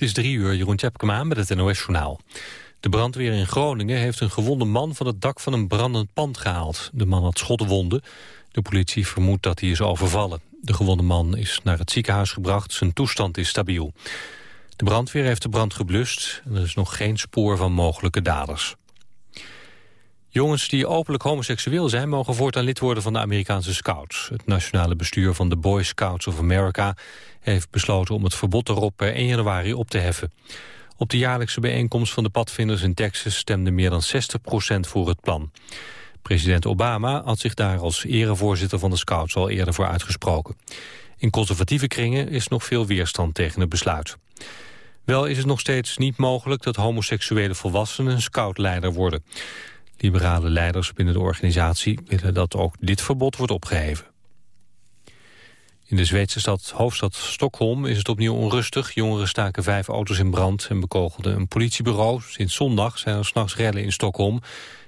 Het is drie uur, Jeroen Tjepkema met het NOS-journaal. De brandweer in Groningen heeft een gewonde man van het dak van een brandend pand gehaald. De man had schotwonden. De politie vermoedt dat hij is overvallen. De gewonde man is naar het ziekenhuis gebracht. Zijn toestand is stabiel. De brandweer heeft de brand geblust. En er is nog geen spoor van mogelijke daders. Jongens die openlijk homoseksueel zijn... mogen voortaan lid worden van de Amerikaanse Scouts. Het nationale bestuur van de Boy Scouts of America... heeft besloten om het verbod erop per 1 januari op te heffen. Op de jaarlijkse bijeenkomst van de padvinders in Texas... stemde meer dan 60% voor het plan. President Obama had zich daar als erevoorzitter van de Scouts... al eerder voor uitgesproken. In conservatieve kringen is nog veel weerstand tegen het besluit. Wel is het nog steeds niet mogelijk dat homoseksuele volwassenen... scoutleider worden... Liberale leiders binnen de organisatie willen dat ook dit verbod wordt opgeheven. In de Zweedse stad, hoofdstad Stockholm is het opnieuw onrustig. Jongeren staken vijf auto's in brand en bekogelden een politiebureau. Sinds zondag zijn er s'nachts rellen in Stockholm.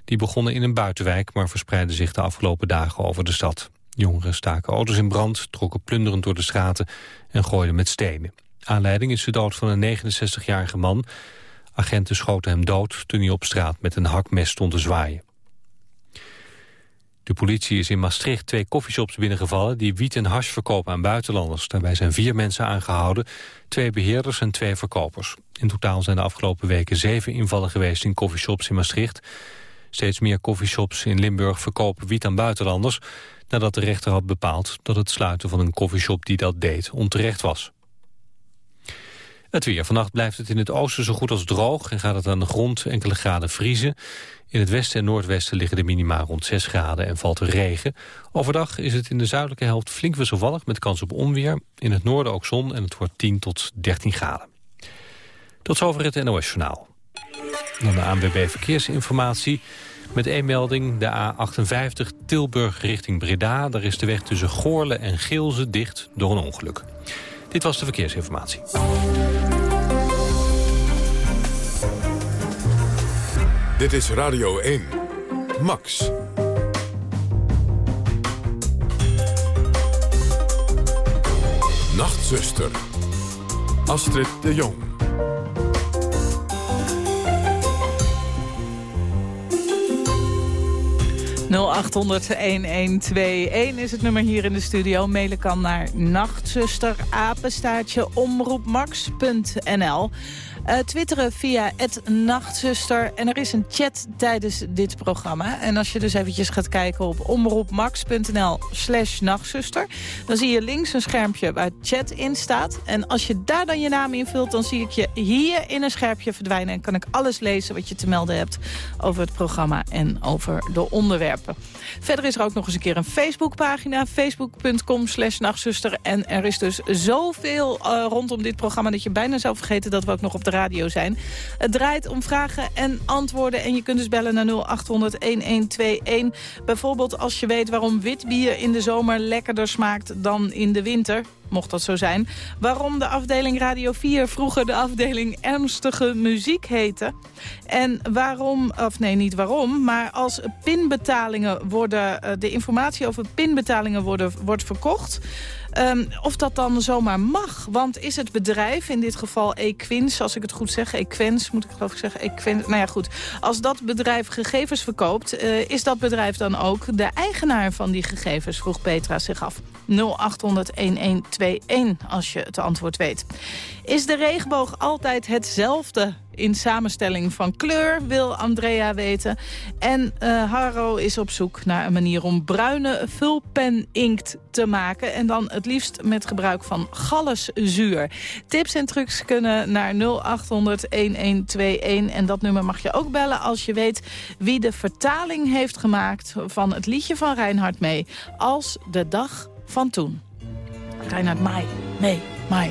Die begonnen in een buitenwijk, maar verspreidden zich de afgelopen dagen over de stad. Jongeren staken auto's in brand, trokken plunderend door de straten en gooiden met stenen. Aanleiding is de dood van een 69-jarige man Agenten schoten hem dood toen hij op straat met een hakmes stond te zwaaien. De politie is in Maastricht twee koffieshops binnengevallen... die wiet en hash verkopen aan buitenlanders. Daarbij zijn vier mensen aangehouden, twee beheerders en twee verkopers. In totaal zijn de afgelopen weken zeven invallen geweest in koffieshops in Maastricht. Steeds meer koffieshops in Limburg verkopen wiet aan buitenlanders... nadat de rechter had bepaald dat het sluiten van een koffieshop die dat deed onterecht was. Het weer. Vannacht blijft het in het oosten zo goed als droog... en gaat het aan de grond enkele graden vriezen. In het westen en noordwesten liggen de minima rond 6 graden en valt er regen. Overdag is het in de zuidelijke helft flink wisselvallig... met kans op onweer. In het noorden ook zon en het wordt 10 tot 13 graden. Tot zover het NOS-journaal. Dan de ANWB Verkeersinformatie... Met één melding, de A58 Tilburg richting Breda. Daar is de weg tussen Goorle en Geelze dicht door een ongeluk. Dit was de verkeersinformatie. Dit is Radio 1. Max. Nachtzuster. Astrid de Jong. 0800-1121 is het nummer hier in de studio. Mailen kan naar nachtzuster, omroepmax.nl. Uh, twitteren via het Nachtzuster. En er is een chat tijdens dit programma. En als je dus eventjes gaat kijken op omroepmax.nl slash nachtzuster... dan zie je links een schermpje waar chat in staat. En als je daar dan je naam invult, dan zie ik je hier in een schermpje verdwijnen. En kan ik alles lezen wat je te melden hebt over het programma en over de onderwerpen. Verder is er ook nog eens een keer een Facebookpagina. Facebook.com slash nachtzuster. En er is dus zoveel uh, rondom dit programma... dat je bijna zou vergeten dat we ook nog op de radio zijn. Het draait om vragen en antwoorden. En je kunt dus bellen naar 0800-1121. Bijvoorbeeld als je weet waarom wit bier in de zomer lekkerder smaakt dan in de winter mocht dat zo zijn. Waarom de afdeling Radio 4 vroeger de afdeling ernstige muziek heette. En waarom, of nee, niet waarom, maar als pinbetalingen worden, eh, de informatie over pinbetalingen worden, wordt verkocht... Um, of dat dan zomaar mag. Want is het bedrijf, in dit geval Equins, als ik het goed zeg... Equens, moet ik geloof ik zeggen, Equens, nou ja goed. Als dat bedrijf gegevens verkoopt, uh, is dat bedrijf dan ook de eigenaar van die gegevens? Vroeg Petra zich af. 0800-1121 als je het antwoord weet. Is de regenboog altijd hetzelfde in samenstelling van kleur, wil Andrea weten. En uh, is op zoek naar een manier om bruine vulpen-inkt te maken. En dan het liefst met gebruik van galluszuur. Tips en trucs kunnen naar 0800-1121. En dat nummer mag je ook bellen als je weet wie de vertaling heeft gemaakt... van het liedje van Reinhard mee. Als de dag van toen. Reinhard Mai. Nee, Mai.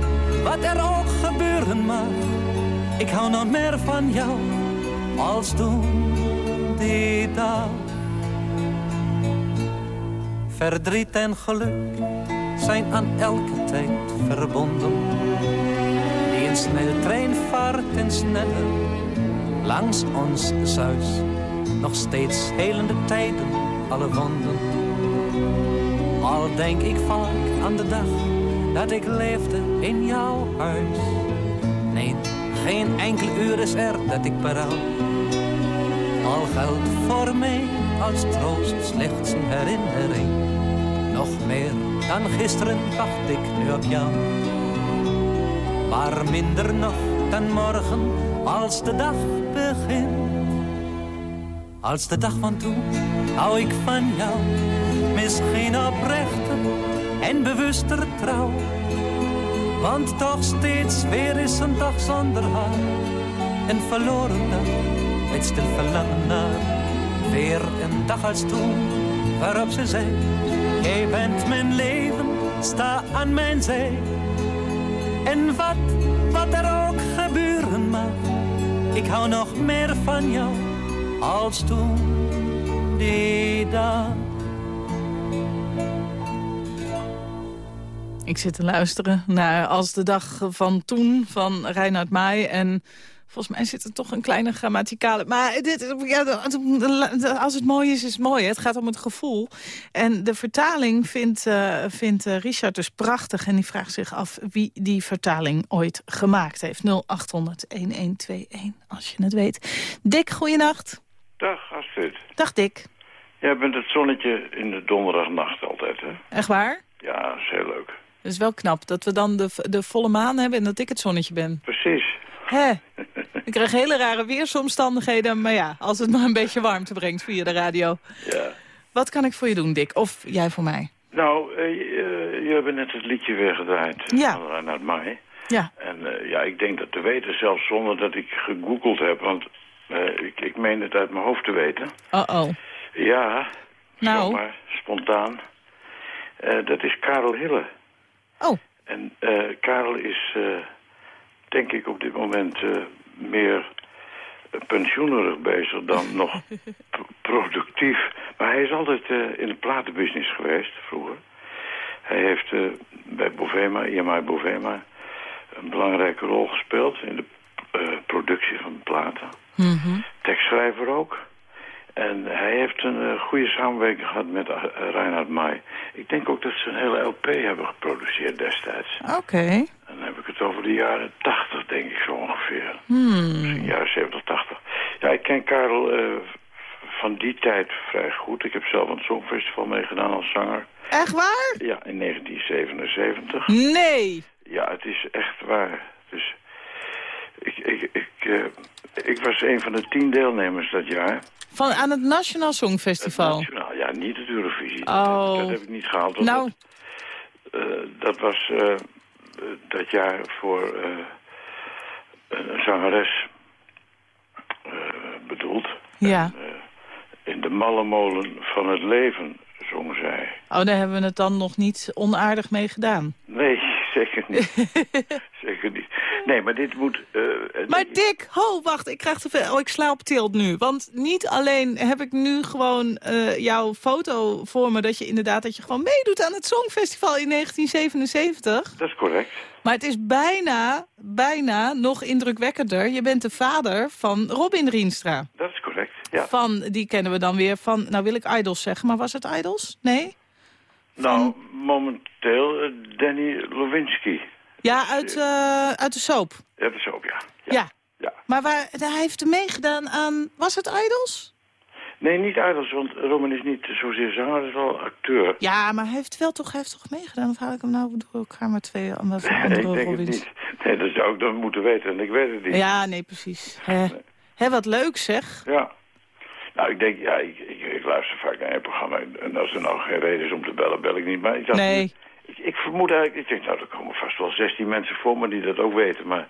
wat er ook gebeuren mag, ik hou nog meer van jou als toen die dag. Verdriet en geluk zijn aan elke tijd verbonden. Die een snelle trein vaart en sneller langs ons zuis. Nog steeds helende tijden, alle wonden. Al denk ik vaak aan de dag dat ik leefde in jouw huis. Nee, geen enkel uur is er dat ik berouw. Al geldt voor mij als troost slechts een herinnering. Nog meer dan gisteren wacht ik nu op jou. Maar minder nog dan morgen als de dag begint. Als de dag van toen hou ik van jou. Misschien oprechter en bewuster trouw. Want toch steeds weer is een dag zonder haar. Een verloren dag met stil verlangen naar. Weer een dag als toen waarop ze zei. Jij bent mijn leven, sta aan mijn zij. En wat, wat er ook gebeuren mag. Ik hou nog meer van jou als toen die dag. Ik zit te luisteren naar Als de dag van toen van Reinhard Maai. En volgens mij zit er toch een kleine grammaticale... Maar dit, ja, als het mooi is, is het mooi. Het gaat om het gevoel. En de vertaling vindt, uh, vindt uh, Richard dus prachtig. En die vraagt zich af wie die vertaling ooit gemaakt heeft. 0800-1121, als je het weet. Dick, goeienacht. Dag Astrid. Dag Dick. Jij bent het zonnetje in de donderdagnacht altijd, hè? Echt waar? Ja, is heel leuk. Dat is wel knap, dat we dan de, de volle maan hebben en dat ik het zonnetje ben. Precies. Hè? Ik krijg hele rare weersomstandigheden, maar ja, als het maar een beetje warmte brengt via de radio. Ja. Wat kan ik voor je doen, Dick? Of jij voor mij? Nou, uh, je, je hebt net het liedje weer gedraaid Ja. van Reinhard Mai. Ja. En eh, ja, ik denk dat te weten, zelfs zonder dat ik gegoogeld heb, want eh, ik, ik meen het uit mijn hoofd te weten. Oh-oh. Ja, Nou. zomaar, spontaan. Eh, dat is Karel Hille. Oh, En eh, Karel is eh, denk ik, op dit moment eh, meer pensioenerig bezig dan nog productief. Maar hij is altijd in de platenbusiness geweest, vroeger. Hij heeft bij Bovema, IMI Bovema, een belangrijke rol gespeeld in de productie van platen. Tekstschrijver ook. En hij heeft een eh, goede samenwerking gehad met uh, Reinhard May. Ik denk ook dat ze een hele LP hebben geproduceerd destijds. Oké. Dan heb ik het over de jaren 80, denk ik zo ongeveer. Hmm. Misschien jaren 70, 80. Ja, ik ken Karel eh, van die tijd vrij goed. Ik heb zelf aan het Songfestival meegedaan als zanger. Echt waar? Ja, in 1977. Nee. Ja, het is echt waar. Dus ik, ik, ik, eh, ik was een van de tien deelnemers dat jaar. Van, aan het Nationaal Songfestival. Het Nationaal, ja, niet het Eurovisie. Oh. Dat, dat heb ik niet gehaald. Nou. Dat, eh, dat was eh, dat jaar voor een zangeres bedoeld. Ja. En, in de malle molen van het leven, zong zij. Oh, daar hebben we het dan nog niet onaardig mee gedaan. Nee, zeker niet. zeker niet. Nee, maar dit moet... eh, het- Maar Dick, ho, wacht, ik krijg te veel. Oh, ik sla op tilt nu. Want niet alleen heb ik nu gewoon eh, jouw foto voor me... dat je inderdaad dat je gewoon meedoet aan het Songfestival in 1977. Dat is correct. Maar het is bijna, bijna nog indrukwekkender. Je bent de vader van Robin Rienstra. Dat is correct, ja. Van, die kennen we dan weer van, nou wil ik Idols zeggen, maar was het Idols? Nee? Nou, momenteel eh, Danny Lewinsky. Ja, uit, eh, uit de soap. Ja, dat is ook, ja. Ja. ja. Maar waar, hij heeft meegedaan aan, was het Idols? Nee, niet Idols, want Robin is niet zozeer zanger, hij is wel acteur. Ja, maar hij heeft wel toch, hij heeft toch meegedaan? Of haal ik hem nou door elkaar met twee andere, andere ik denk het niet. Nee, dat zou ik dan moeten weten en ik weet het niet. Ja, nee, precies. Hè, hè, wat leuk zeg. Ja. Nou, ik denk, ja, ik, ik, ik luister vaak naar je programma. En als er nou geen reden is om te bellen, bel ik niet. Maar ik dacht, Nee. Ik, ik vermoed eigenlijk, ik denk, nou, er komen vast wel 16 mensen voor me die dat ook weten. Maar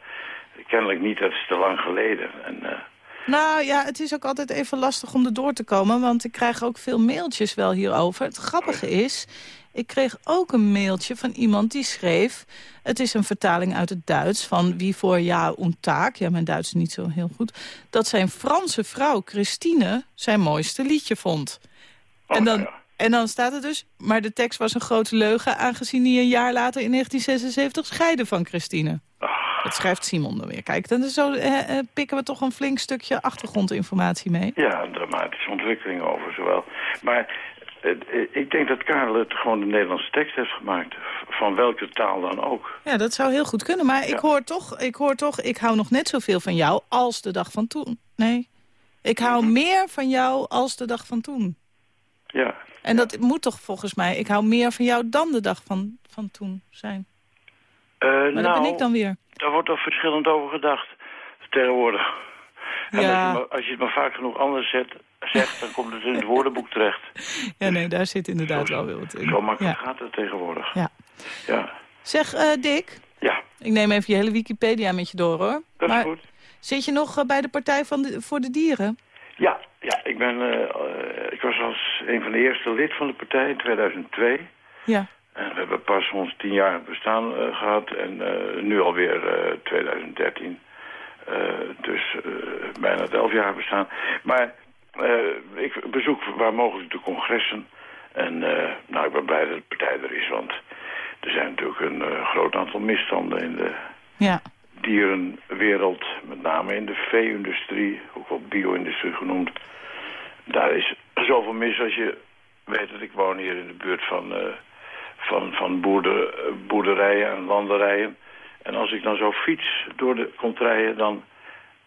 kennelijk niet, dat is te lang geleden. En, eh, Nou ja, het is ook altijd even lastig om er door te komen, want ik krijg ook veel mailtjes wel hierover. Het grappige is, ik kreeg ook een mailtje van iemand die schreef... het is een vertaling uit het Duits van wie voor ja und taak... ja, mijn Duits is niet zo heel goed... dat zijn Franse vrouw Christine zijn mooiste liedje vond. oh, en, dan, ja. En dan staat er dus, maar de tekst was een grote leugen... aangezien hij een jaar later in 1976 scheidde van Christine. Dat schrijft Simon dan weer. Kijk, dan zo, eh, eh, pikken we toch een flink stukje achtergrondinformatie mee. Ja, een dramatische ontwikkeling over zowel. Maar eh, eh, ik denk dat Karel het gewoon de Nederlandse tekst heeft gemaakt. Van welke taal dan ook. Ja, dat zou heel goed kunnen. Maar ik, hoor toch, ik hoor toch, ik hou nog net zoveel van jou als de dag van toen. Nee, ik hou Mhm. meer van jou als de dag van toen. Ja. En dat moet toch volgens mij, ik hou meer van jou dan de dag van, van toen zijn. Eh, Maar nou, dat ben ik dan weer. daar wordt toch verschillend over gedacht tegenwoordig. En Ja. als, je maar, als je het maar vaak genoeg anders zet, zegt, dan komt het in het woordenboek terecht. Ja, nee, daar zit inderdaad Zo- wel weer wat in. Zo makkelijk Ja. gaat het tegenwoordig. Ja. Ja, Zeg, eh, Dick, ja ik neem even je hele Wikipedia met je door, hoor. dat is goed. zit je nog eh, bij de Partij van de, voor de Dieren? Ja, ja ik, ben, eh, eh, ik was als een van de eerste lid van de partij in 2002. Ja. En we hebben pas ons tien jaar bestaan eh, gehad en eh, nu alweer eh 2013. Eh, dus bijna het elf jaar bestaan. Maar ik bezoek waar mogelijk de congressen. En nou, ik ben blij dat de partij er is, want er zijn natuurlijk een groot aantal misstanden in de Ja. Dierenwereld. Met name in de vee-industrie, ook wel bio-industrie genoemd. Daar is zoveel mis als je weet dat ik woon hier in de buurt van, eh, van, van boerder, eh, boerderijen en landerijen. En als ik dan zo fiets door de contraien, dan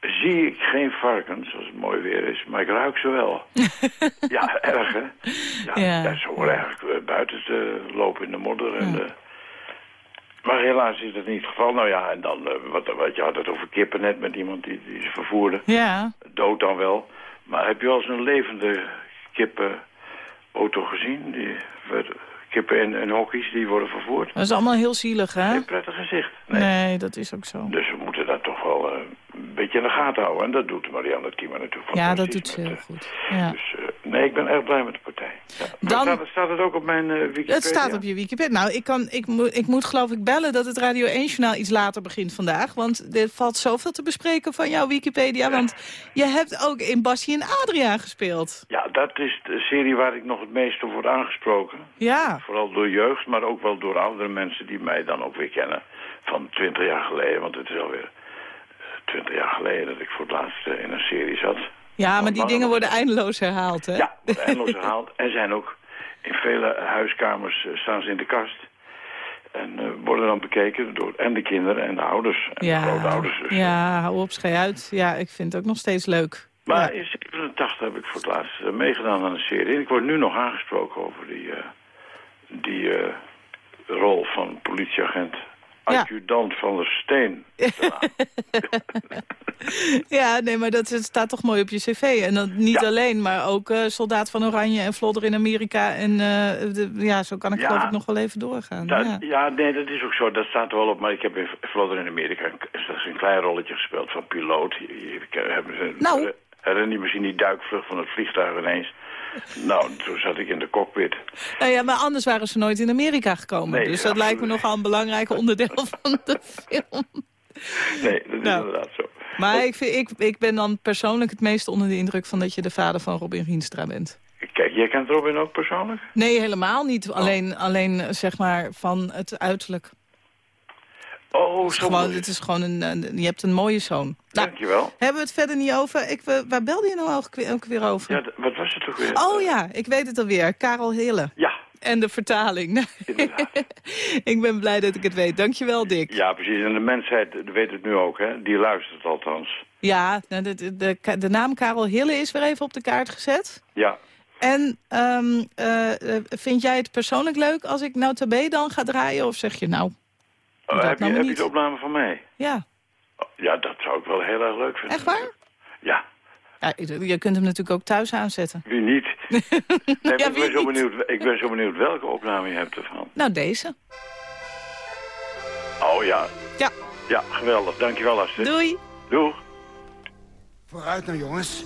zie ik geen varkens, als het mooi weer is, maar ik ruik ze wel. ja, erg hè? Ja, Ja. ja. ze horen eigenlijk eh, buiten te lopen in de modder. En, maar helaas is dat niet het geval. Nou ja, en dan, eh, wat, wat je had het over kippen net met iemand die, die ze vervoerde. Ja. Dood dan wel. Maar heb je wel eens een levende kippenauto gezien? Die, werd- kippen in, in hokjes die worden vervoerd. Dat is allemaal heel zielig, hè? Geen prettig gezicht. Nee, Nee. dat is ook zo. Dus we moeten dat toch wel eh, een beetje in de gaten houden. En dat doet Marianne Thiema natuurlijk Ja, dat doet ze heel eh, goed. Ja. Dus eh, nee, ik ben erg blij met de partij. Dan- Staat, staat het ook op mijn eh, Wikipedia? Het staat op je Wikipedia. Nou, ik, kan, ik, moet, ik moet geloof ik bellen dat het Radio 1-journaal iets later begint vandaag. Want er valt zoveel te bespreken van jouw Wikipedia. Want je hebt ook in Bassie en Adria gespeeld. Ja, dat is de serie waar ik nog het meest op word aangesproken. Ja. Vooral door jeugd, maar ook wel door oudere mensen die mij dan ook weer kennen. Van 20 jaar geleden, want het is alweer eh, 20 jaar geleden dat ik voor het laatst eh, in een serie zat. Ja, maar die dingen worden eindeloos herhaald, hè? Ja, wordt eindeloos herhaald. En zijn ook in vele huiskamers eh, staan ze in de kast. En eh, worden dan bekeken door en de kinderen en de ouders. En de Ja, grootouders. Dus. ja, hou op, schei uit. Ja, ik vind het ook nog steeds leuk. Maar Ja. in 87 heb ik voor het laatst eh, meegedaan aan een serie. En ik word nu nog aangesproken over die, eh, die eh, rol van politieagent. Ja. Adjudant van der Steen. Ja, nee, maar dat staat toch mooi op je cv. En dan niet Ja. alleen, maar ook eh, Soldaat van Oranje en Vlodder in Amerika. En eh, de, ja, zo kan ik Ja. geloof ik nog wel even doorgaan. Dat- ja. ja. nee, dat is ook zo. Dat staat er wel op. Maar ik heb in Vlodder in Amerika een, dat is een klein rolletje gespeeld van piloot. Ze Nou. herinner je misschien die duikvlucht van het vliegtuig ineens. Nou, toen zat ik in de cockpit. Nou ja, maar anders waren ze nooit in Amerika gekomen. Nee, dus dat lijkt me nogal een belangrijk onderdeel van de film. Nee, dat is Nou. inderdaad zo. Maar ik, vind, ik, ik ben dan persoonlijk het meest onder de indruk van dat je de vader van Robin Rienstra bent. Kijk, jij kent Robin ook persoonlijk? Nee, helemaal niet. Alleen, alleen eh, zeg maar van het uiterlijk. Oh, zo gewoon, het is gewoon een, een- je hebt een mooie zoon. Nou, Dankjewel. hebben we het verder niet over? Ik, waar belde je nou ook weer, ook weer over? Ja, wat was het ook weer? Oh ja, ik weet het alweer. Karel Hille. Ja, En de vertaling. ik ben blij dat ik het weet. Dankjewel, Dick. ja, precies. En de mensheid weet het nu ook, hè? Die luistert althans. Ja, nou, de, de, de, de naam Karel Hille is weer even op de kaart gezet. Ja. En ehm, eh, eh, vind jij het persoonlijk leuk als ik nou tabé dan ga draaien? Of zeg je nou, Oh, heb je, heb je de opname van mij? ja, Oh, ja, dat zou ik wel heel erg leuk vinden. echt waar? Ja, Ja, je kunt hem natuurlijk ook thuis aanzetten. wie niet? Nee, Ja, ik, wie ben zo niet? benieuwd, ik ben zo benieuwd welke opname je hebt ervan. Nou, deze. Oh ja. Ja. Ja, geweldig. Dankjewel, Astrid. Doei. Doeg. Vooruit nou, jongens.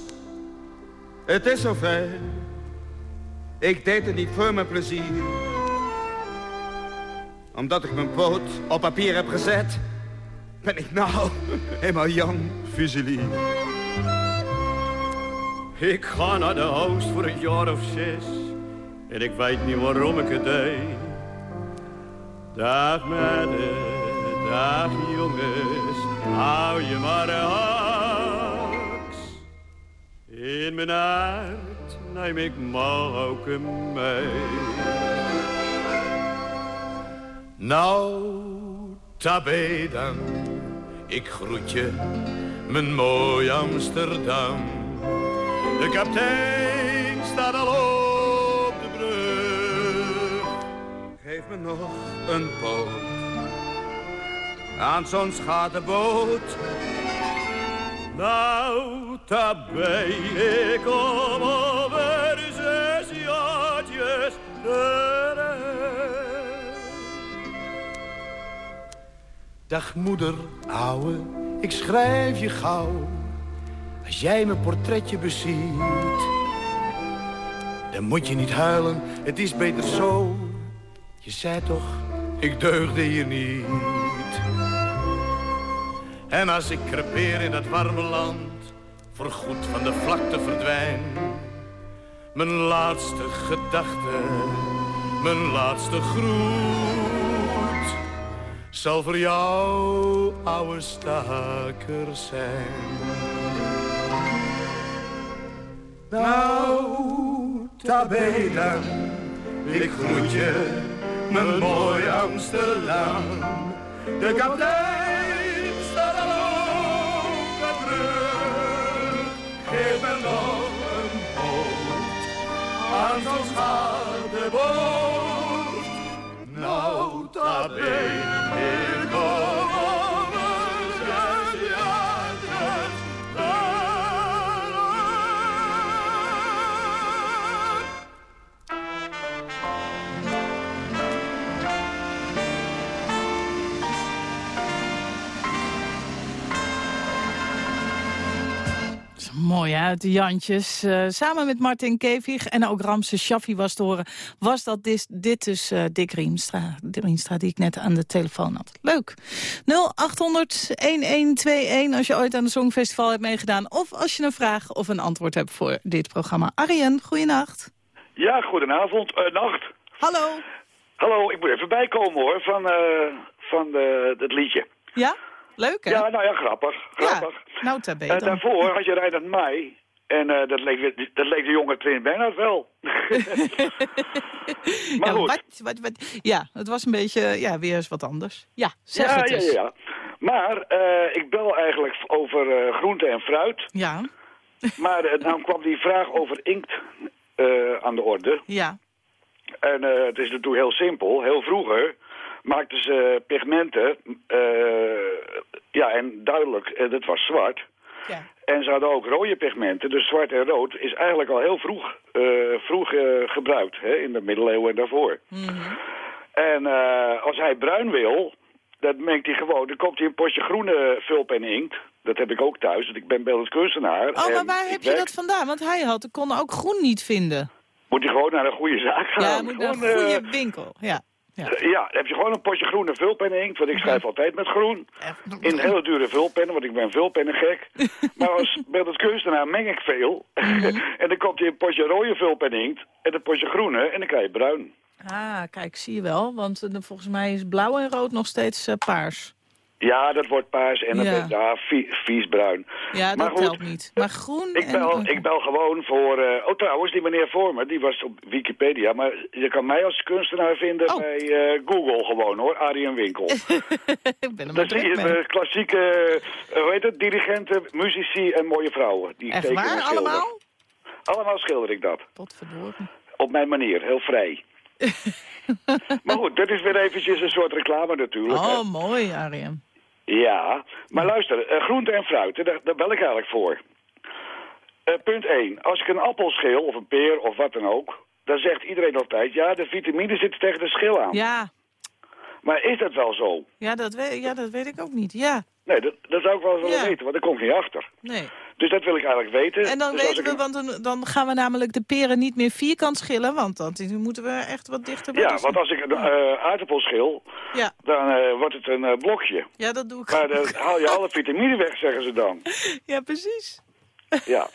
Het is zover. Ik deed het niet voor mijn plezier. Omdat ik mijn poot op papier heb gezet... ben ik nou helemaal jong fusilier. Ik ga naar de hoogst voor een jaar of zes. En ik weet niet waarom ik het deed. Dag meiden, dag jongens, hou je maar haaks. In mijn hart neem ik moken mee. Nou, tabé dan, ik groet je, mijn mooi Amsterdam. De kapitein staat al op de brug. Geef me nog een poot. Aan zo'n schatenboot. Nou, tabé, ik kom over zes jaartjes. Dag moeder, ouwe, ik schrijf je gauw. Als jij mijn portretje beziet, dan moet je niet huilen, het is beter zo. Je zei toch, ik deugde hier niet. En als ik crepeer in dat warme land, voorgoed van de vlakte verdwijn. Mijn laatste gedachte, mijn laatste groet zal voor jou, oude staker, zijn. Nou, tabé dan, ik groet je, mijn mooi Amsterdam. De kapitein staat al op de brug, geef me nog een boot, aan zo'n schadenboot. Nou, tabé, Mooi uit de Jantjes. Eh, samen met Martin Kevig en ook Ramse Shaffi was te horen... was dat dit, dit dus uh, Dick Riemstra, Riemstra, die ik net aan de telefoon had. Leuk. 0800-1121 als je ooit aan de Songfestival hebt meegedaan... of als je een vraag of een antwoord hebt voor dit programma. Arjen, goeienacht. Ja, goedenavond. Uh, nacht. Hallo. Hallo, ik moet even bijkomen hoor, van, van het liedje. Ja? Leuk, hè? Ja, nou ja, grappig. grappig. Ja, nou, uh, daarvoor had je Reinhard Mai. En uh, dat, leek, dat leek de jonge Trin Bernhard wel. maar ja, goed. Wat, wat, wat, ja, het was een beetje ja, weer eens wat anders. Ja, zeg ja, het eens. Ja, ja, Maar uh, ik bel eigenlijk over groente en fruit. Ja. maar nou kwam die vraag over inkt aan de orde. Ja. En het is natuurlijk heel simpel. Heel vroeger maakten ze pigmenten, uh, ja, en duidelijk, uh, dat was zwart. Ja. En ze hadden ook rode pigmenten, dus zwart en rood is eigenlijk al heel vroeg, uh, vroeg gebruikt, hè, in de middeleeuwen en daarvoor. Mm -hmm. En als hij bruin wil, dat mengt hij gewoon, dan koopt hij een potje groene vulpen inkt. Dat heb ik ook thuis, want ik ben beeldend kunstenaar. Oh, maar waar heb je dat vandaan? Want hij had, kon ook groen niet vinden. Moet hij gewoon naar een goede zaak gaan. Ja, moet naar een goede winkel, ja. Ja. ja, dan heb je gewoon een potje groene vulpen inkt, want ik schrijf altijd met groen. In hele dure vulpennen, want ik ben vulpennengek. maar als beeldend kunstenaar meng ik veel. en dan komt hij een potje rode vulpen inkt en een potje groene en dan krijg je bruin. Ah, kijk, zie je wel, want uh, volgens mij is blauw en rood nog steeds uh, paars. Ja, dat wordt paars en ja. dat ja, vies bruin. Ja, dat goed, telt niet. Maar groen ik bel, en... Ik bel gewoon voor... Uh, oh, trouwens, die meneer Vormer, die was op Wikipedia. Maar je kan mij als kunstenaar vinden oh. bij uh, Google gewoon, hoor. Arjen Winkel. ik ben er Dat zie je de klassieke, uh, hoe heet het, dirigenten, muzici en mooie vrouwen. Die Echt waar, allemaal? Allemaal schilder ik dat. Potverdorie. Op mijn manier, heel vrij. maar goed, dat is weer eventjes een soort reclame natuurlijk. Oh, hè. mooi, Arjen. Ja, maar luister, uh, groente en fruit, daar, daar bel ik eigenlijk voor. Uh, punt 1. Als ik een appel schil, of een peer, of wat dan ook... dan zegt iedereen altijd, ja, de vitamine zit tegen de schil aan. Ja. Maar is dat wel zo? Ja, dat weet, ja, dat weet ik ook niet, ja. Nee, dat, dat zou ik wel willen Ja. weten, want daar kom ik niet achter. Nee. Dus dat wil ik eigenlijk weten. En dan Dus weten ik we, want dan, dan gaan we namelijk de peren niet meer vierkant schillen... want dan moeten we echt wat dichter bij Ja, want als ik een uh, aardappel schil, Ja. dan eh, wordt het een eh, blokje. ja, dat doe ik Maar dan haal je alle vitamine weg, zeggen ze dan. Ja, precies. Ja.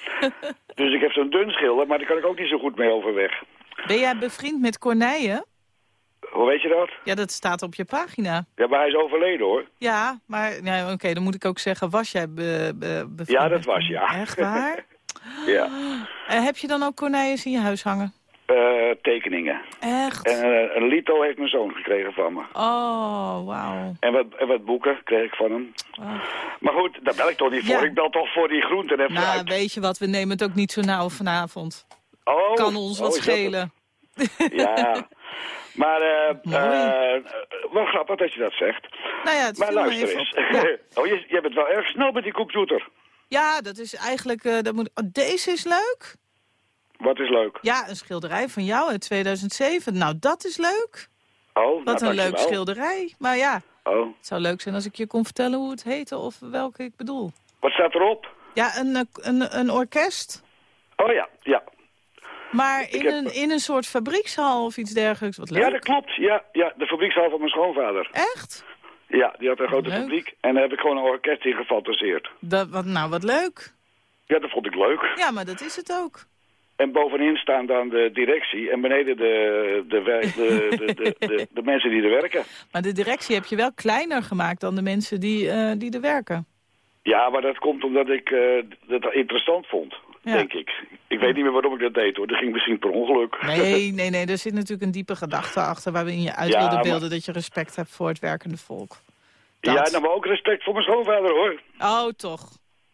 dus ik heb zo'n dun schilder, maar daar kan ik ook niet zo goed mee overweg. Ben jij bevriend met Corneille? Hoe weet je dat? Ja, dat staat op je pagina. Ja, maar hij is overleden hoor. Ja, maar ja, oké, dan moet ik ook zeggen, was jij be, Ja, dat was, ja. Echt waar? Ja. En heb je dan ook Corneilles in je huis hangen? Eh, tekeningen. Echt? En eh, een lito heeft mijn zoon gekregen van me. Oh, wauw. En wat, en wat boeken kreeg ik van hem. Oh. Maar goed, daar bel ik toch niet voor. Ja. Ik bel toch voor die groenten en Nou, fruit. weet je wat, we nemen het ook niet zo nauw vanavond. oh, Kan ons oh, wat het? schelen. Ja. Maar eh eh, wel grappig dat je dat zegt. Nou ja, het Maar luister even eens. Ja. oh, je, je bent wel erg snel met die computer. Ja, dat is eigenlijk... eh, dat moet... oh, deze is leuk. Wat is leuk. Ja, een schilderij van jou uit 2007. Nou, dat is leuk. Oh, Wat nou, een leuk schilderij. Maar ja, Oh. het zou leuk zijn als ik je kon vertellen hoe het heette of welke ik bedoel. Wat staat erop? Ja, een, een, een orkest. Oh ja, ja. Maar in, heb- een, in een soort fabriekshal of iets dergelijks. Wat leuk. Ja, dat klopt. Ja, ja, de fabriekshal van mijn schoonvader. Echt? Ja, die had een grote Leuk. fabriek. En daar heb ik gewoon een orkest in gefantaseerd. Dat, wat, nou, wat leuk. Ja, dat vond ik leuk. Ja, maar dat is het ook. En bovenin staan dan de directie en beneden de, de, werk- de, de, de, de, de mensen die er werken. Maar de directie heb je wel kleiner gemaakt dan de mensen die, eh, die er werken. Ja, maar dat komt omdat ik eh, dat interessant vond, Ja. denk ik. Ik weet niet meer waarom ik dat deed hoor. Dat ging misschien per ongeluk. Nee, nee, nee. Er zit natuurlijk een diepe gedachte achter... waarin je uit Ja, wilde maar- beelden dat je respect hebt voor het werkende volk. ja, Dat. nou maar ook respect voor mijn schoonvader hoor. Oh, toch.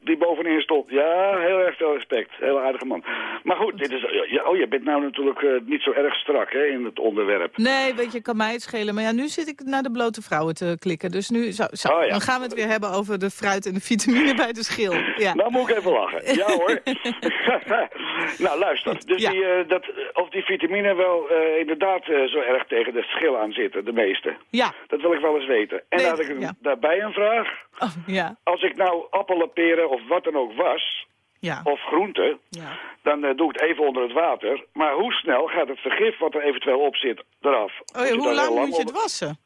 Die bovenin stond. Ja, heel erg veel respect. Heel aardige man. Maar goed, dit is, oh, je bent nou natuurlijk eh, niet zo erg strak hè, in het onderwerp. Nee, weet je, kan mij het schelen. Maar ja, nu zit ik naar de blote vrouwen te klikken. Dus nu, zo, zo, Oh ja. dan gaan we het weer hebben over de fruit en de vitamine bij de schil. Ja. Nou moet ik even lachen. Ja hoor. nou luister, dus Ja. die, eh, dat, of die vitamine wel eh, inderdaad zo erg tegen de schil aan zitten, de meeste. Ja. Dat wil ik wel eens weten. En Nee, dan had ik een- daarbij een vraag. Oh, ja. Als ik nou appelen, peren of wat dan ook was... Ja. of groente, Ja. dan eh, doe ik het even onder het water. Maar hoe snel gaat het vergif wat er eventueel op zit eraf? Oh ja, hoe lang moet je het wassen?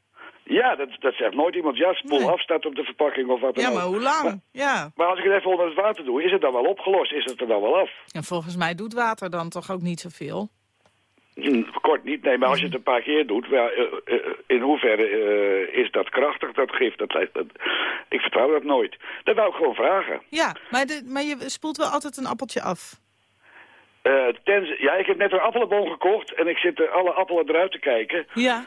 Ja, dat, dat zegt nooit iemand. Ja, spoel Nee. af staat op de verpakking of wat dan Ja, ook. maar hoe lang? Ja. Maar als ik het even onder het water doe, is het dan wel opgelost? Is het er dan wel af? En volgens mij doet water dan toch ook niet zoveel? Hm, Kort niet, nee, maar als je het een paar keer doet, wel, eh, eh, in hoeverre eh, is dat krachtig, dat gif? Dat, dat, ik vertrouw dat nooit. Dat wou ik gewoon vragen. Ja, maar, de, maar je spoelt wel altijd een appeltje af. Tenzij- ja, ik heb net een appelenboom gekocht en ik zit er alle appelen eruit te kijken. Ja.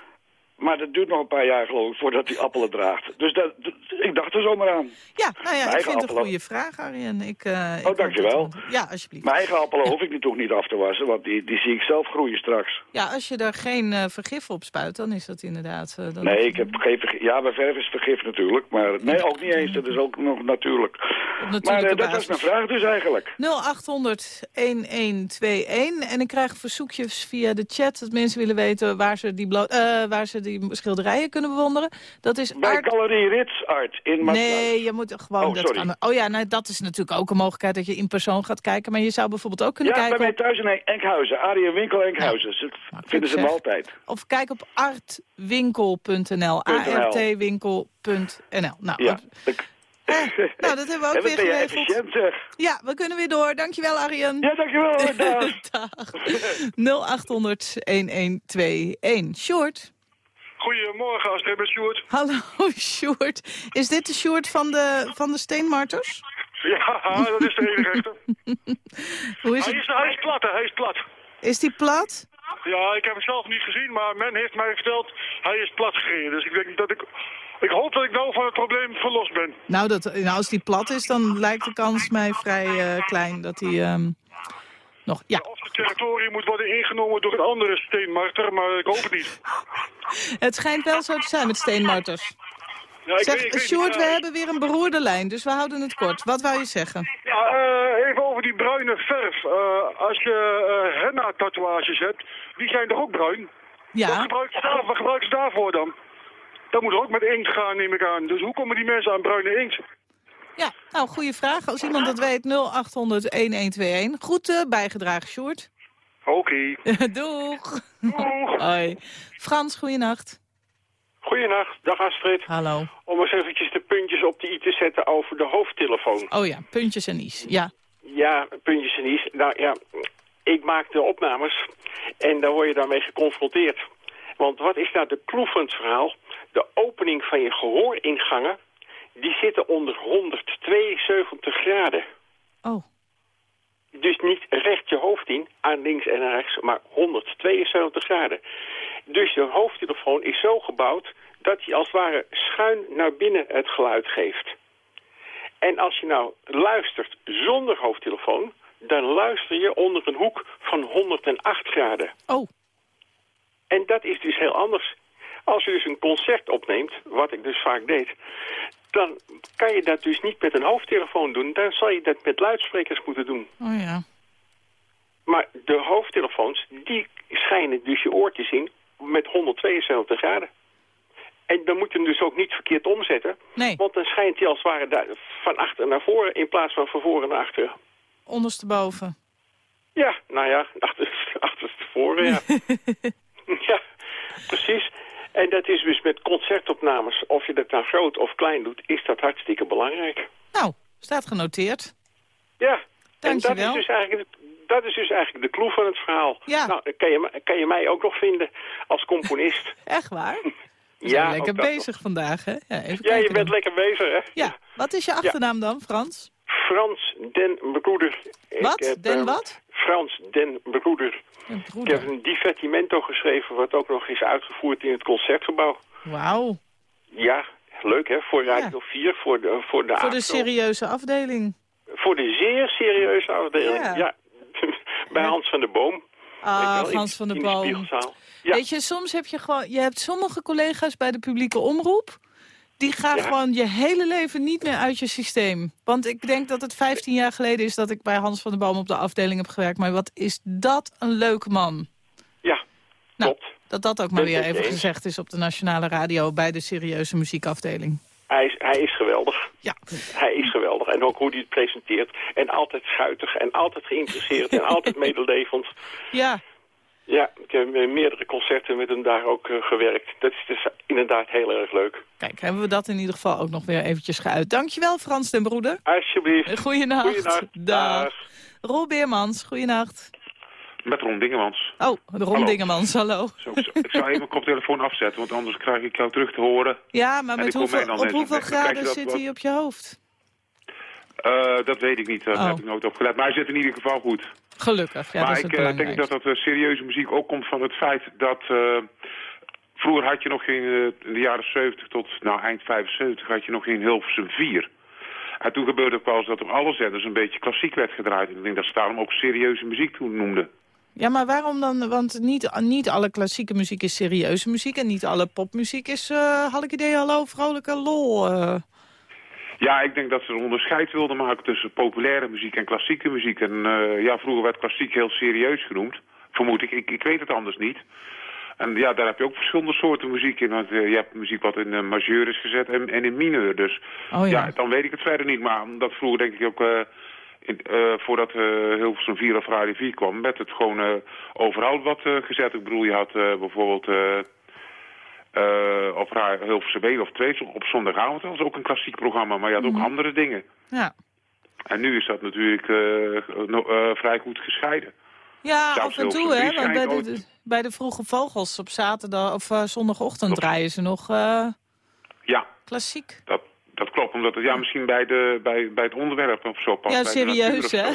Maar dat duurt nog een paar jaar geloof ik voordat die appelen draagt. Dus dat, dat- ik dacht er zomaar aan. Ja, nou ja, Mijn ik vind het een goede vraag, Arjen. Ik, eh, Oh, dankjewel. Ja, alsjeblieft. Mijn eigen appelen hoef ik nu toch niet af te wassen, want die, die zie ik zelf groeien straks. Ja, als je er geen eh, vergif op spuit, dan is dat inderdaad... eh, dan Nee, ik heb geen vergif. Ja, bij verf is vergif natuurlijk. Maar nee, ook niet eens. Dat is ook nog natuurlijk. Maar dat was basis. mijn vraag dus eigenlijk. 0800-1121. En ik krijg verzoekjes via de chat dat mensen willen weten waar ze die, waar ze die schilderijen kunnen bewonderen. Dat is Bij Art... Galerie Ritsart in Maasluis. Nee, je moet gewoon... Oh, dat sorry. oh ja, nou, dat is natuurlijk ook een mogelijkheid dat je in persoon gaat kijken. Maar je zou bijvoorbeeld ook kunnen Ja, bij kijken mij thuis in Enkhuizen. Arie en Winkel Enkhuizen. Ze vinden ze hem altijd. of kijk op artwinkel.nl. artwinkel.nl. Nou, Ja. eh, nou, dat hebben we ook weer geregeld. zeg. Ja, we kunnen weer door. Dankjewel, Arjen. Ja, dankjewel. Dag. Dag. 0800-1121. Short. Goedemorgen, Astrid Sjoerd. Hallo, Sjoerd. Is dit de Sjoerd van de, van de Steenmarters? Ja, dat is de enige echte. Hoe is Hij het? is, hij is plat, hè, hij is plat. Is die plat? Ja, ik heb hem zelf niet gezien, maar men heeft mij verteld, hij is plat gereden. Dus ik denk dat ik... Ik hoop dat ik nou van het probleem verlost ben. Nou, dat, nou, als die plat is, dan lijkt de kans mij vrij eh, klein dat hij... ehm, nog, ja, Of het territorium moet worden ingenomen door een andere steenmarter, maar ik hoop het niet. het schijnt wel zo te zijn met steenmarters. Ja, ik Zeg, weet- ik weet Sjoerd, niet, we eh, hebben weer een beroerde lijn, dus we houden het kort. Wat wou je zeggen? Ja, eh, even over die bruine verf. Eh, als je henna-tatoeages hebt, die zijn toch ook bruin? Wat Ja, gebruiken, ze daar, wat gebruiken ze daarvoor dan? Dat moet ook met inkt gaan, neem ik aan. Dus hoe komen die mensen aan bruine inkt? Ja nou, goede vraag. Als iemand dat weet, 0800-1121. Goed bijgedragen, Sjoerd. Oké. Doeg. Doeg. Hoi. Frans, goeienacht. Goedenacht, dag Astrid. Hallo. Om eens eventjes de puntjes op de i te zetten over de hoofdtelefoon. Oh ja, puntjes en is. Ja. Ja, puntjes en i's. Nou ja, ik maak de opnames en daar word je daarmee geconfronteerd. Want wat is nou de het verhaal? De opening van je gehooringangen, die zitten onder 172 graden. Oh. Dus niet recht je hoofd in, aan links en aan rechts, maar 172 graden. Dus de hoofdtelefoon is zo gebouwd dat hij als het ware schuin naar binnen het geluid geeft. En als je nou luistert zonder hoofdtelefoon, dan luister je onder een hoek van 108 graden. Oh. En dat is dus heel anders. Als je dus een concert opneemt, wat ik dus vaak deed, dan kan je dat dus niet met een hoofdtelefoon doen. Dan zal je dat met luidsprekers moeten doen. Oh ja. Maar de hoofdtelefoons, die schijnen dus je oortjes in met 172 graden. En dan moet je hem dus ook niet verkeerd omzetten. Nee. Want dan schijnt hij als het ware van achter naar voren in plaats van van voren naar achteren. Ondersteboven. Ja, nou ja, achter, achterstevoren, ja. ja, precies. En dat is dus met concertopnames, of je dat nou groot of klein doet, is dat hartstikke belangrijk. Nou, staat genoteerd. Ja, en dat is, dus eigenlijk, de- dat is dus eigenlijk de clue van het verhaal. Ja. Nou, dan kan je, kan je mij ook nog vinden als componist. Echt waar? We Ja, zijn lekker ook dat bezig vandaag, hè? Ja, even ja, je bent dan. lekker bezig, hè? Ja, wat is je achternaam dan, Frans? Frans den Broeder. Ik Wat? heb, Den eh, wat? Frans den Broeder. Ik heb een divertimento geschreven, wat ook nog is uitgevoerd in het Concertgebouw. Wauw. Ja, leuk hè, voor Radio 4, voor de, voor de Voor de serieuze afdeling. Voor de zeer serieuze afdeling, Ja. ja. Bij Hans van der Boom. Ah, wel, in- Hans van der de Boom. Ja. Weet je, soms heb je gewoon... Je hebt sommige collega's bij de publieke omroep... die gaan Ja. gewoon je hele leven niet meer uit je systeem. Want ik denk dat het 15 jaar geleden is... dat ik bij Hans van der Boom op de afdeling heb gewerkt. Maar wat is dat een leuke man. Ja, Nou, klopt. dat dat ook maar weer even eens. gezegd is op de Nationale Radio... bij de serieuze muziekafdeling. Hij is, hij is geweldig. Ja. Hij is geweldig. En ook hoe hij het presenteert. En altijd schuitig en altijd geïnteresseerd en altijd medelevend. Ja. Ja, ik heb in meerdere concerten met hem daar ook eh, gewerkt. Dat is dus inderdaad heel erg leuk. Kijk, hebben we dat in ieder geval ook nog weer eventjes geuit. Dankjewel Frans den Broeder. Alsjeblieft. Goeienacht. Goeienacht. Dag. Roel Beermans, goeienacht. Met Ron Dingemans. Oh, Ron Hallo. Dingemans, hallo. Zo, zo. ik zou even mijn koptelefoon afzetten, want anders krijg ik jou terug te horen. Ja, maar met hoeveel, op hoeveel graden zit wat- hij op je hoofd? Eh, dat weet ik niet, daar Oh. heb ik nooit op gelet. Maar hij zit in ieder geval goed. Gelukkig, ja, maar dat is ik het eh, denk dat dat eh, serieuze muziek ook komt van het feit dat... vroeger had je nog geen, in de jaren 70 tot nou, eind 75 had je nog geen Hilversum 4. En toen gebeurde het wel eens dat op alle zenders een beetje klassiek werd gedraaid. En ik denk dat ze daarom ook serieuze muziek toen noemden. Ja, maar waarom dan? Want niet, niet alle klassieke muziek is serieuze muziek... en niet alle popmuziek is, had ik idee, hallo, vrolijke lol. eh. Ja, ik denk dat ze een onderscheid wilden maken tussen populaire muziek en klassieke muziek. En eh, ja, vroeger werd klassiek heel serieus genoemd. Vermoed ik. ik. Ik weet het anders niet. En ja, daar heb je ook verschillende soorten muziek in. Want eh, je hebt muziek wat in eh, majeur is gezet en, en in mineur. Dus Oh ja. dan weet ik het verder niet. Maar omdat vroeger denk ik ook... eh, in, voordat uh, Hilversum 4 of Radio 4 kwam, werd het gewoon overal wat gezet. Ik bedoel, je had bijvoorbeeld... op Ra- Hilversum 1 of 2 op zondagavond. Dat was ook een klassiek programma, maar je had ook andere dingen. Ja, En nu is dat natuurlijk eh, no- eh, vrij goed gescheiden. ja Zelfs af en toe, hè. Want bij, de, bij de Vroege Vogels op zaterdag of zondagochtend draaien ze nog Ja, klassiek. dat, dat klopt. Omdat het ja, misschien bij, de, bij, bij het onderwerp of zo past. Ja, serieus, hè?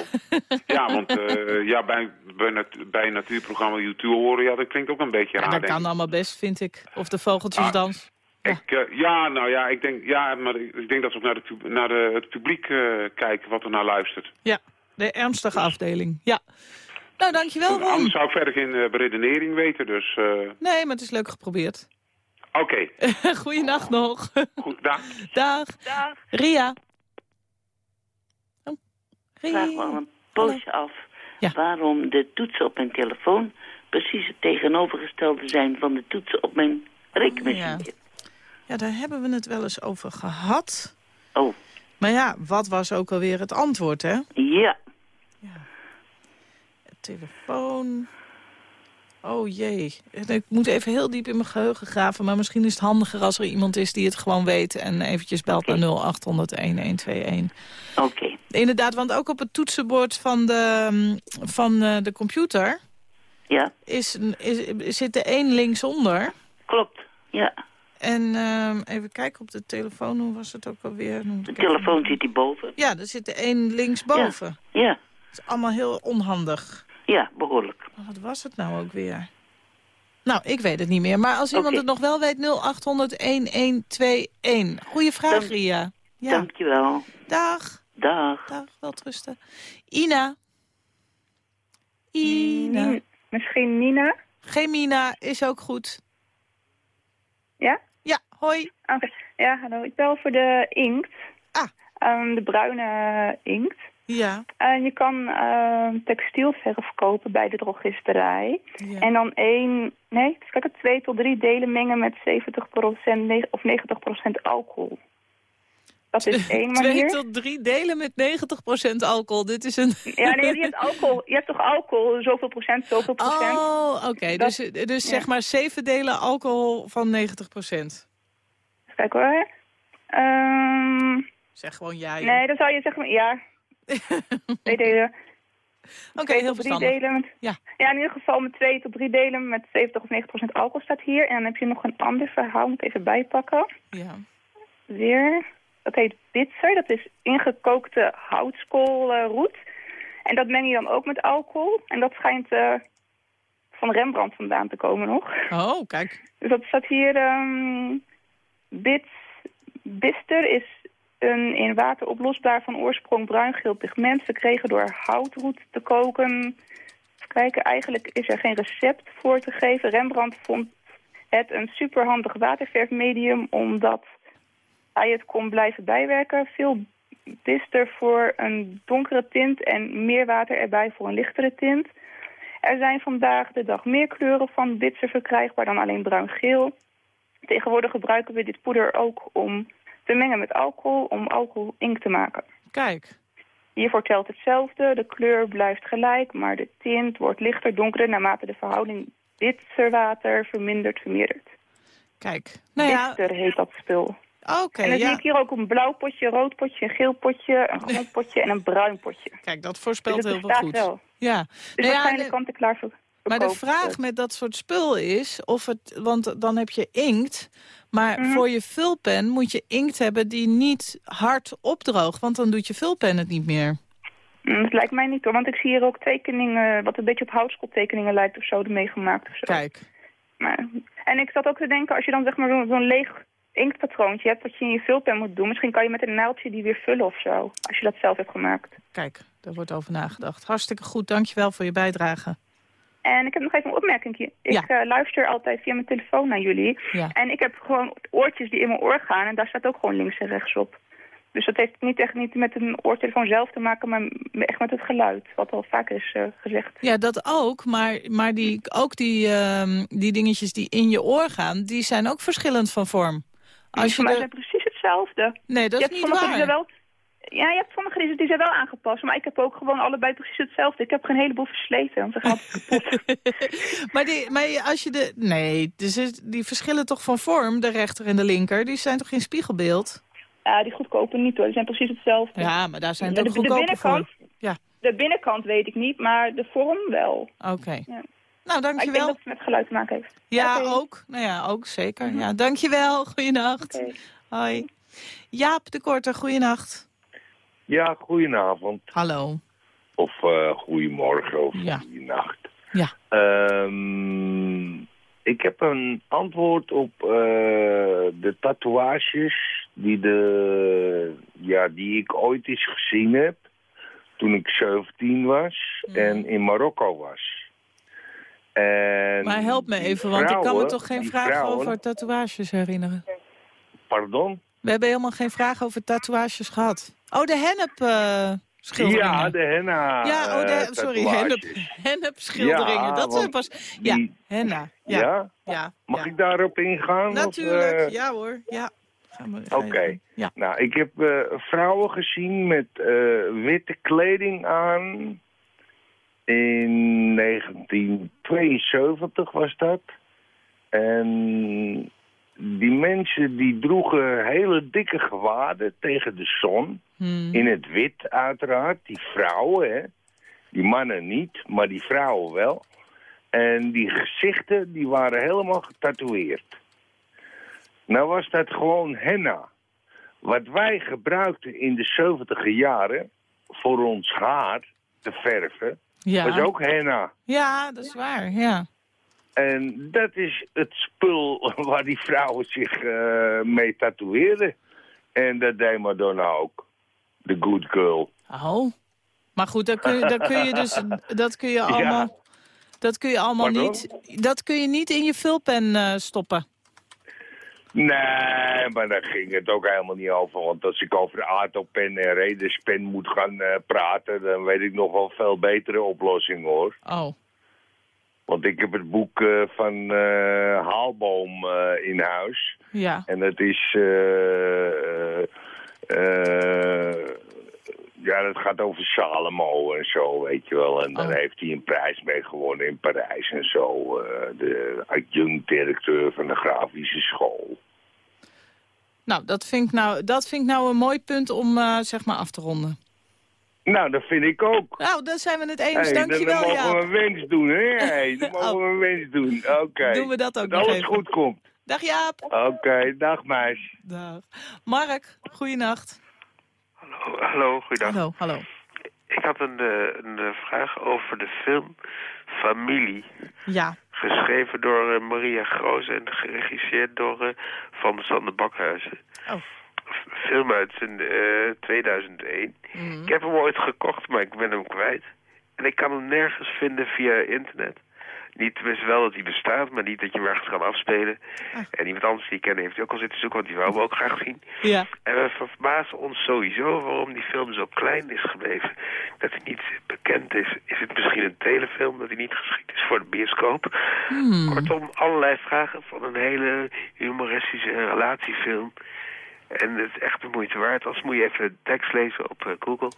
Ja, want eh, ja, bij, bij, nat- bij een natuurprogramma YouTube horen, ja, dat klinkt ook een beetje Ja, raar, dat kan allemaal best, vind ik. Of de vogeltjesdans. Ik, eh, ja, nou ja, ik denk, ja, maar ik, denk dat ze ook naar, de, naar de, het publiek eh, kijken wat er naar luistert. Ja, de ernstige afdeling. Ja. Nou, dankjewel, Ron. Anders zou ik verder geen eh, beredenering weten, dus... eh, Nee, maar het is leuk geprobeerd. Oké, Goeienacht nog. goed, dag. Dag. Dag. Ria. Oh, Ik vraag me al een poosje af waarom de toetsen op mijn telefoon precies het tegenovergestelde zijn van de toetsen op mijn rekenmachine. Ja, daar hebben we het wel eens over gehad. Oh. Maar ja, wat was ook alweer het antwoord, hè? Ja. Telefoon. Oh jee. Ik moet even heel diep in mijn geheugen graven. Maar misschien is het handiger als er iemand is die het gewoon weet... en eventjes belt naar 0800-1121. Oké. Inderdaad, want ook op het toetsenbord van de, van eh, de computer... Ja. Is, is, zit er één linksonder. Klopt, ja. En ehm, even kijken op de telefoon, hoe was het ook alweer? De telefoon zit hierboven. Ja, er zit er één linksboven. Ja. Dat is allemaal heel onhandig. Ja, behoorlijk. Maar wat was het nou ook weer? Nou, ik weet het niet meer. Maar als iemand het nog wel weet, 0800-1121. Goeie vraag, Dank- Ria. Ja. Dankjewel. Dag. Dag. Dag, welterusten. Ina. Ina. Misschien Nina? Geen Mina, is ook goed. Ja? Ja, hoi. Oké. Ja, hallo. Ik bel voor de inkt. Ah. de bruine inkt. Ja. En je kan ehm, textielverf kopen bij de drogisterij. Ja. En dan één, nee, kijk, twee tot drie delen mengen met 70% ne- of 90% alcohol. Dat is één Twee manier. tot drie delen met 90% alcohol. Dit is een... Ja, nee, je hebt alcohol. Je hebt toch alcohol, zoveel procent, zoveel procent. Oh, oké. Dus, dus ja. zeg maar zeven delen alcohol van 90%. Kijk hoor. Ehm, Zeg gewoon ja, joh. nee, dan zou je zeggen, ja. twee delen. Oké, heel tot drie verstandig. delen met, Ja. ja, in ieder geval met twee tot drie delen met 70 of 90 procent alcohol staat hier. En dan heb je nog een ander verhaal, moet ik even bijpakken. Ja. Weer. Dat heet bitzer, dat is ingekookte houtskoolroet. en dat meng je dan ook met alcohol. En dat schijnt eh, van Rembrandt vandaan te komen nog. Oh, kijk. Dus dat staat hier... ehm bits, bister is een in water oplosbaar van oorsprong bruingeel pigment... verkregen door houtroet te koken. Kijken, eigenlijk is er geen recept voor te geven. Rembrandt vond het een superhandig waterverfmedium... omdat hij het kon blijven bijwerken. Veel bister voor een donkere tint en meer water erbij voor een lichtere tint. Er zijn vandaag de dag meer kleuren van bitser verkrijgbaar dan alleen bruin-geel. Tegenwoordig gebruiken we dit poeder ook om te mengen met alcohol om alcohol inkt te maken. Kijk. Hiervoor telt hetzelfde. De kleur blijft gelijk, maar de tint wordt lichter, donkerder... naarmate de verhouding water vermindert, vermeerdert. Kijk. Nou ja. Bitter heet dat spul. Oké, en dan ja. zie ik hier ook een blauw potje, een rood potje, een geel potje, een groen potje en een bruin potje. Kijk, dat voorspelt dus heel veel goed. Wel. Ja. Dus Nou ja, waarschijnlijk de- kan het klaar voor. Maar de vraag met dat soort spul is, of het, want dan heb je inkt... maar Mhm. voor je vulpen moet je inkt hebben die niet hard opdroogt... want dan doet je vulpen het niet meer. Mm, Dat lijkt mij niet hoor, want ik zie hier ook tekeningen, wat een beetje op houtskooltekeningen lijkt of zo, ermee gemaakt of zo. Kijk. Maar, en ik zat ook te denken, als je dan zeg maar zo'n zo'n leeg inktpatroontje hebt wat je in je vulpen moet doen, misschien kan je met een naaldje die weer vullen of zo, als je dat zelf hebt gemaakt. Kijk, daar wordt over nagedacht. Hartstikke goed, dankjewel voor je bijdrage. En ik heb nog even een opmerking. Ik Ja. eh, luister altijd via mijn telefoon naar jullie. Ja. En ik heb gewoon oortjes die in mijn oor gaan. En daar staat ook gewoon links en rechts op. Dus dat heeft niet echt niet met een oortelefoon zelf te maken, maar echt met het geluid. Wat al vaker is eh, gezegd. Ja, dat ook, maar, maar die, ook die, ehm, die dingetjes die in je oor gaan... die zijn ook verschillend van vorm. Als je maar ze zijn precies hetzelfde. Nee, dat je is niet waar. Wel, ja, je hebt sommige die, die zijn wel aangepast. Maar ik heb ook gewoon allebei precies hetzelfde. Ik heb er een heleboel versleten. Want ze gaan kapot. Maar, die, maar als je de... Nee, dus die verschillen toch van vorm, de rechter en de linker? Die zijn toch geen spiegelbeeld? Ja, die goedkope niet hoor. Die zijn precies hetzelfde. Ja, maar daar zijn de, het ook de voor. binnenkant, Ja, De binnenkant weet ik niet, maar de vorm wel. oké. Ja. Nou, Maar ik denk dankjewel. dat het met geluid te maken heeft. Ja, ook. Nou ja, ook zeker. Ja, dankjewel. Goeienacht. Hoi. Jaap de Korte, goeienacht. Ja, goedenavond. Hallo. Of eh goedemorgen of Ja. goedenacht. Ja. Ehm, ik heb een antwoord op eh, de tatoeages die, de, ja, die ik ooit eens gezien heb. Toen ik 17 was en in Marokko was. En Maar help me even, want ik kan me toch geen vraag vrouwen- over tatoeages herinneren. Pardon? We hebben helemaal geen vraag over tatoeages gehad. Oh, de hennep eh, schilderingen. Ja, de henna Ja, oh, de, eh, sorry, hennep, hennep schilderingen. Ja, dat zijn want pas... Ja, die- henna. Ja, Ja? ja. Mag ik daarop ingaan? of, Natuurlijk, eh, ja hoor. Ja. Oké. Ja. Nou, ik heb eh, vrouwen gezien met eh, witte kleding aan. In 1972 was dat. En die mensen die droegen hele dikke gewaden tegen de zon. Hmm. In het wit uiteraard. Die vrouwen, hè. Die mannen niet, maar die vrouwen wel. En die gezichten, die waren helemaal getatoeëerd. Nou was dat gewoon henna. Wat wij gebruikten in de 70 jaren voor ons haar te verven, Ja. was ook henna. Ja, dat is waar, ja. En dat is het spul waar die vrouwen zich eh, mee tatoeëerden. En dat deed Madonna ook. The good girl. Oh. Maar goed, dat kun je, dat kun je dus... Dat kun je Ja. allemaal... Dat kun je allemaal Pardon? niet... Dat kun je niet in je vulpen eh, stoppen. Nee, maar daar ging het ook helemaal niet over. Want als ik over de aardoppen en redenspen moet gaan eh, praten... dan weet ik nog wel veel betere oplossingen, hoor. Oh. Want ik heb het boek eh, van eh, Haalboom eh, in huis. Ja. En dat is... ja, dat gaat over Salomo en zo, weet je wel. En dan heeft hij een prijs mee gewonnen in Parijs en zo. de adjunct-directeur van de grafische school. Nou, dat vind ik nou, dat vind ik nou een mooi punt om zeg maar af te ronden. Nou, dat vind ik ook. Nou, dan zijn we het eens. Hey, dan, Dankjewel, dan mogen we een wens doen, hè? Hey, dan mogen we een wens doen. Oké. Doen we dat ook Dat nog alles even. goed komt. Dag Jaap. Oké, dag meis. Dag. Mark, goeienacht. Hallo, goeiedag. Hallo, hallo. Ik had een, eh, een eh, vraag over de film Familie. Ja. Geschreven door eh, Maria Groos en geregisseerd door Van der Sander Bakhuizen. Oh. Film uit eh 2001. Mhm. Ik heb hem ooit gekocht, maar ik ben hem kwijt. En ik kan hem nergens vinden via internet. Niet, tenminste wel dat hij bestaat, maar niet dat je hem ergens kan afspelen. En iemand anders die ik ken heeft hij ook al zitten zoeken, want die wou hem ook graag zien. Ja. En we verbazen ons sowieso waarom die film zo klein is gebleven. Dat hij niet bekend is. Is het misschien een telefilm dat hij niet geschikt is voor de bioscoop? Hmm. Kortom, allerlei vragen van een hele humoristische relatiefilm. En het is echt de moeite waard. Als moet je even tekst lezen op uh, Google.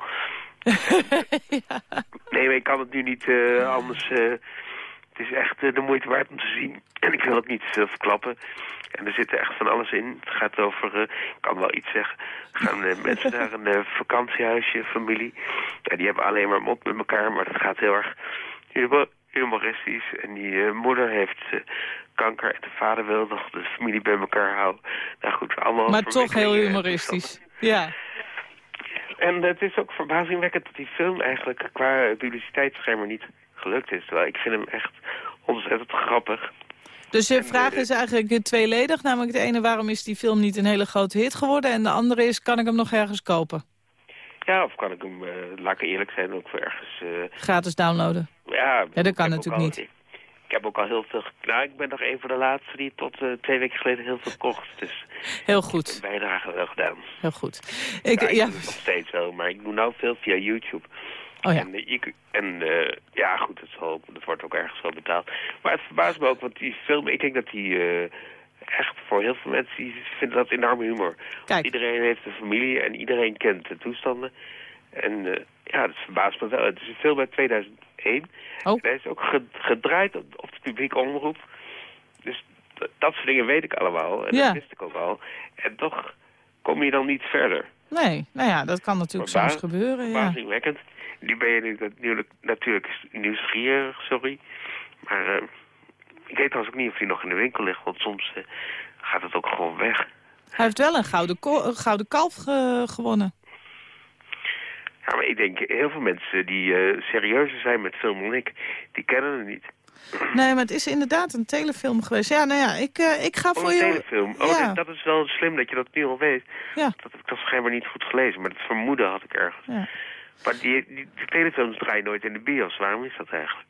Nee, maar ik kan het nu niet uh, anders... Uh, het is echt de moeite waard om te zien. En ik wil het niet veel verklappen. En er zit echt van alles in. Het gaat over, ik kan wel iets zeggen, gaan mensen naar een vakantiehuisje, familie. Ja, die hebben alleen maar mond met elkaar, maar dat gaat heel erg humoristisch. En die moeder heeft kanker en de vader wil nog de familie bij elkaar houden. Nou goed, allemaal... Maar toch heel humoristisch, ja. En het is ook verbazingwekkend dat die film eigenlijk qua publiciteit schijnbaar niet gelukt is. Terwijl ik vind hem echt ontzettend grappig. Dus je vraag is eigenlijk tweeledig. Namelijk de ene, waarom is die film niet een hele grote hit geworden? En de andere is, kan ik hem nog ergens kopen? Ja, of kan ik hem, uh, laat ik eerlijk zijn, ook voor ergens... Gratis downloaden? Ja, ja dat kan natuurlijk niet ik heb ook al heel veel... Nou, ik ben nog een van de laatste die tot uh, twee weken geleden heel veel kocht. Dus heel goed. Ik bijdrage wel gedaan. Heel goed. Ik, ja, ik ja. doe het nog steeds wel, maar ik doe nou veel via YouTube. Oh ja. En, uh, en uh, ja, goed, het, zal, het wordt ook ergens wel betaald. Maar het verbaast me ook, want die film, ik denk dat die echt voor heel veel mensen die vinden dat enorme humor. Kijk. Iedereen heeft een familie en iedereen kent de toestanden. En ja, dat verbaast me wel. Het is een film uit 2000 één. Oh. hij is ook gedraaid op, op de publieke omroep. Dus dat soort dingen weet ik allemaal. En ja. dat wist ik ook al. En toch kom je dan niet verder. Nee, nou ja, dat kan natuurlijk soms gebeuren. Ja. Verbazingwekkend. Nu ben je natuurlijk, natuurlijk nieuwsgierig, sorry. Maar uh, ik weet trouwens ook niet of hij nog in de winkel ligt. Want soms uh, gaat het ook gewoon weg. Hij heeft wel een gouden, een gouden kalf ge gewonnen. Ja, maar ik denk, heel veel mensen die uh, serieuzer zijn met film dan ik, die kennen het niet. Nee, maar het is inderdaad een telefilm geweest. Ja, nou ja, ik, uh, ik ga oh, voor een je... telefilm. Oh, ja. dat is wel slim dat je dat nu al weet. Ja. Dat heb ik toch schijnbaar niet goed gelezen, maar dat vermoeden had ik ergens. Ja. Maar die, die, die telefilms draaien nooit in de bios. Waarom is dat eigenlijk?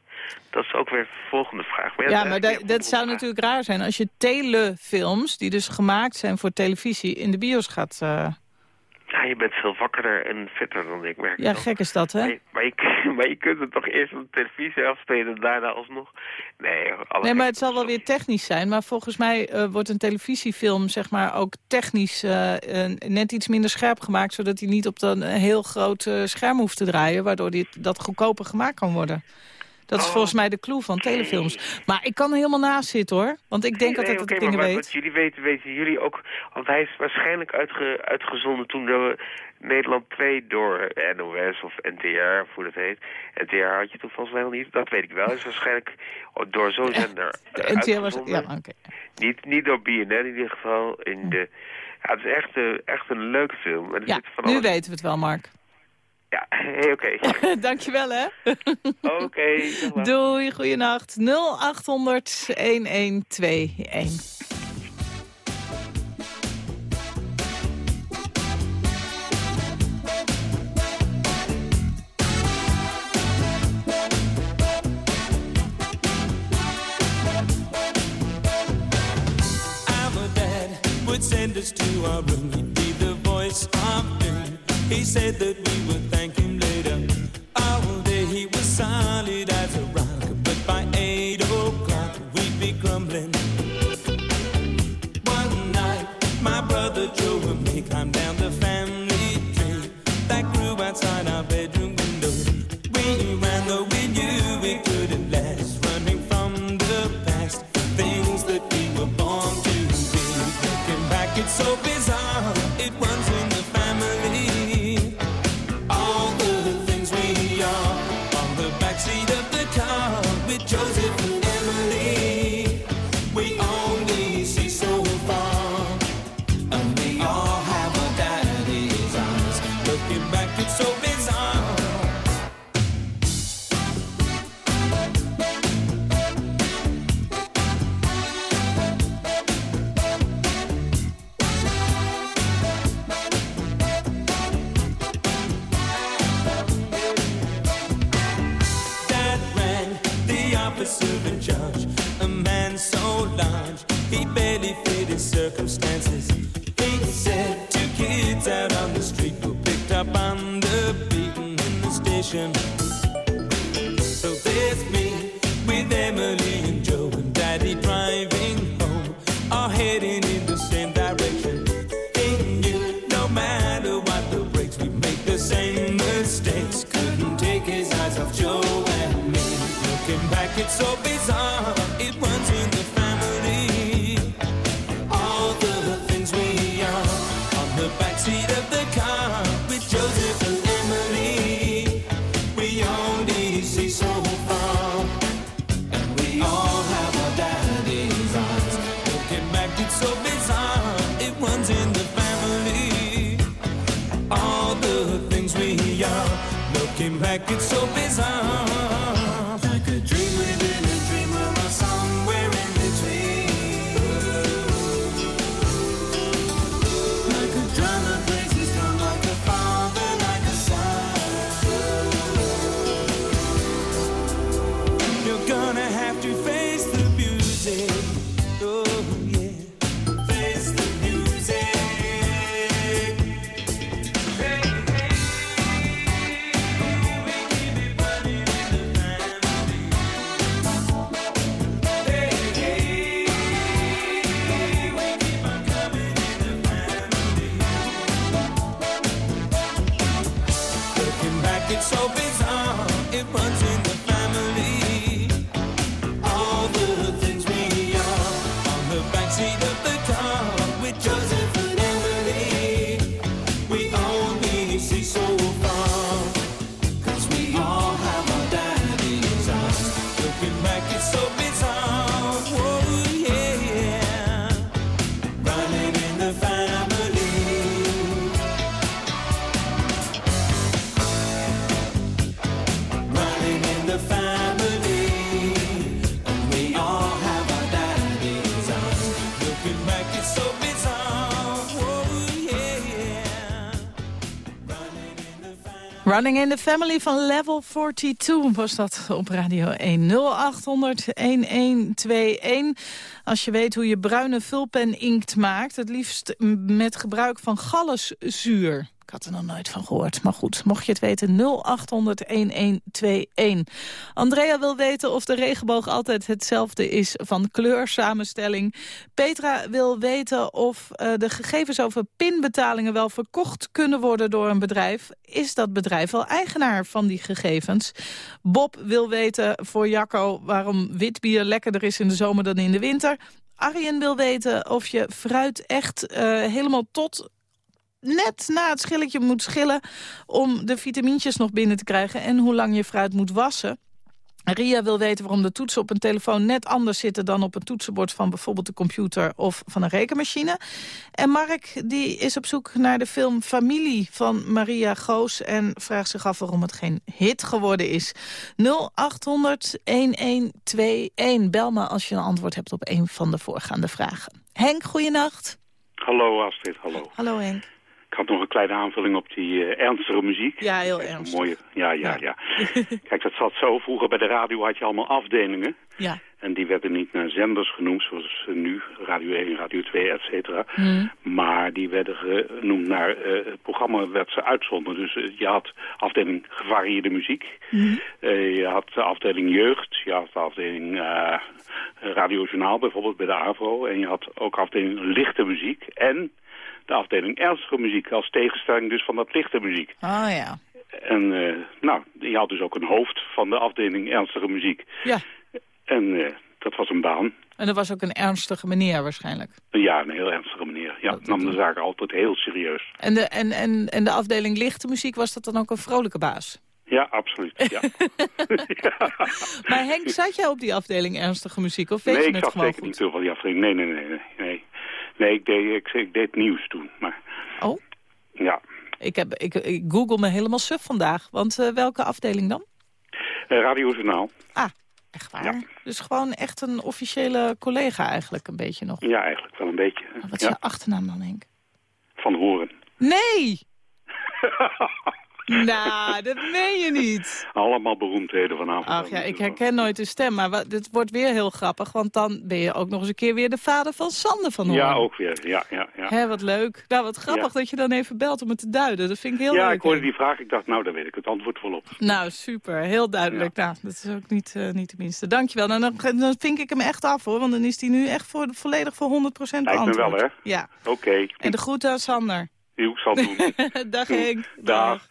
Dat is ook weer de volgende vraag. Maar ja, ja maar dat, dat zou natuurlijk raar zijn als je telefilms, die dus gemaakt zijn voor televisie, in de bios gaat... Uh... Ja, je bent veel wakkerder en fitter dan ik, merk Ja, gek is dat, hè? Maar je, maar je, maar je kunt het toch eerst op de televisie afspelen en daarna alsnog... Nee, nee maar het zal wel weer technisch zijn. Maar volgens mij uh, wordt een televisiefilm zeg maar, ook technisch uh, uh, net iets minder scherp gemaakt... zodat hij niet op een heel groot scherm hoeft te draaien... waardoor die, dat goedkoper gemaakt kan worden. Dat is oh. volgens mij de clue van telefilms. Maar ik kan er helemaal naast zitten, hoor. Want ik denk nee, altijd nee, dat okay, ik dingen maar weet. Wat jullie weten, weten jullie ook. Want hij is waarschijnlijk uitge, uitgezonden toen de Nederland 2 door NOS of NTR, of hoe dat heet. NTR had je toen volgens mij nog niet. Dat weet ik wel. Hij is waarschijnlijk door zo'n zender De NTR was... Ja, oké. Okay. Niet, niet door BNN in ieder geval. In de, ja, het is echt, echt een leuke film. En ja, nu weten we het wel, Mark. Ja, hey, oké. Okay. Dankjewel, hè. Oké. Okay, Doei, goeienacht. 0800 1121. Send us to our room, he'd be the voice of. He said that we would thank Running in the Family van Level 42 was dat op Radio 1. 0800 1121. Als je weet hoe je bruine vulpen inkt maakt... het liefst met gebruik van galluszuur. Ik had er nog nooit van gehoord. Maar goed, mocht je het weten, 0800-1121. Andrea wil weten of de regenboog altijd hetzelfde is van kleursamenstelling. Petra wil weten of eh, de gegevens over pinbetalingen wel verkocht kunnen worden door een bedrijf. Is dat bedrijf wel eigenaar van die gegevens? Bob wil weten voor Jacco waarom wit bier lekkerder is in de zomer dan in de winter. Arjen wil weten of je fruit echt eh, helemaal tot net na het schilletje moet schillen... om de vitamintjes nog binnen te krijgen en hoe lang je fruit moet wassen. Ria wil weten waarom de toetsen op een telefoon net anders zitten... dan op een toetsenbord van bijvoorbeeld de computer of van een rekenmachine. En Mark die is op zoek naar de film Familie van Maria Goos... en vraagt zich af waarom het geen hit geworden is. 0800-1121. Bel me als je een antwoord hebt op een van de voorgaande vragen. Henk, goeienacht. Hallo Astrid, hallo. Hallo Henk. Ik had nog een kleine aanvulling op die eh, ernstige muziek. Ja, heel ernstig. Mooie, ja, ja, ja. Kijk, dat zat zo. Vroeger bij de radio had je allemaal afdelingen. Ja. En die werden niet naar zenders genoemd, zoals nu, Radio 1, Radio 2, et cetera. Hmm. Maar die werden genoemd naar, eh, het programma werd ze uitzonden. Dus eh, je had afdeling gevarieerde muziek. Eh, je had de afdeling jeugd, je had de afdeling radiojournaal bijvoorbeeld bij de AVRO. En je had ook afdeling lichte muziek en de afdeling ernstige muziek. Als tegenstelling dus van dat lichte muziek. Oh ja. En eh, nou, je had dus ook een hoofd van de afdeling ernstige muziek. Ja. En eh, dat was een baan. En dat was ook een ernstige meneer waarschijnlijk. Ja, een heel ernstige meneer. Ja, nam de zaak altijd heel serieus. En de, en, en, en de afdeling lichte muziek, was dat dan ook een vrolijke baas? Ja, absoluut. Ja. Maar Henk, zat jij op die afdeling ernstige muziek? Of weet nee, je ik het zeker goed? niet veel van die afdeling. Nee, nee, nee, nee. Nee, ik, deed, ik, ik deed nieuws toen. Maar, Oh? Ja. Ik, heb, ik, ik google me helemaal suf vandaag. Want eh, welke afdeling dan? Eh, Radiojournaal. Ah, echt waar? Dus gewoon echt een officiële collega eigenlijk een beetje nog. Ja, eigenlijk wel een beetje. Wat is ja. je achternaam dan, Henk? Van Horen. Nee! nou, dat meen je niet. Allemaal beroemdheden vanavond. Ach ja, ik herken nooit de stem, maar dit wordt weer heel grappig. Want dan ben je ook nog eens een keer weer de vader van Sander van Hoorn. Ja, ook weer. Ja, ja, ja. Hé, wat leuk. Nou, wat grappig Ja. dat je dan even belt om het te duiden. Dat vind ik heel ja, leuk. ik hoorde die vraag. Ik dacht, nou, daar weet ik het antwoord wel op. Nou, super. Heel duidelijk. Nou, dat is ook niet, eh, niet de minste. Dankjewel. Nou, dan, dan vink ik hem echt af, hoor. Want dan is hij nu echt voor, volledig voor 100% Lijkt me beantwoord. wel, hè? Ja. Oké. En de groeten aan Sander. Ik zal het doen. Dag Henk. Dag.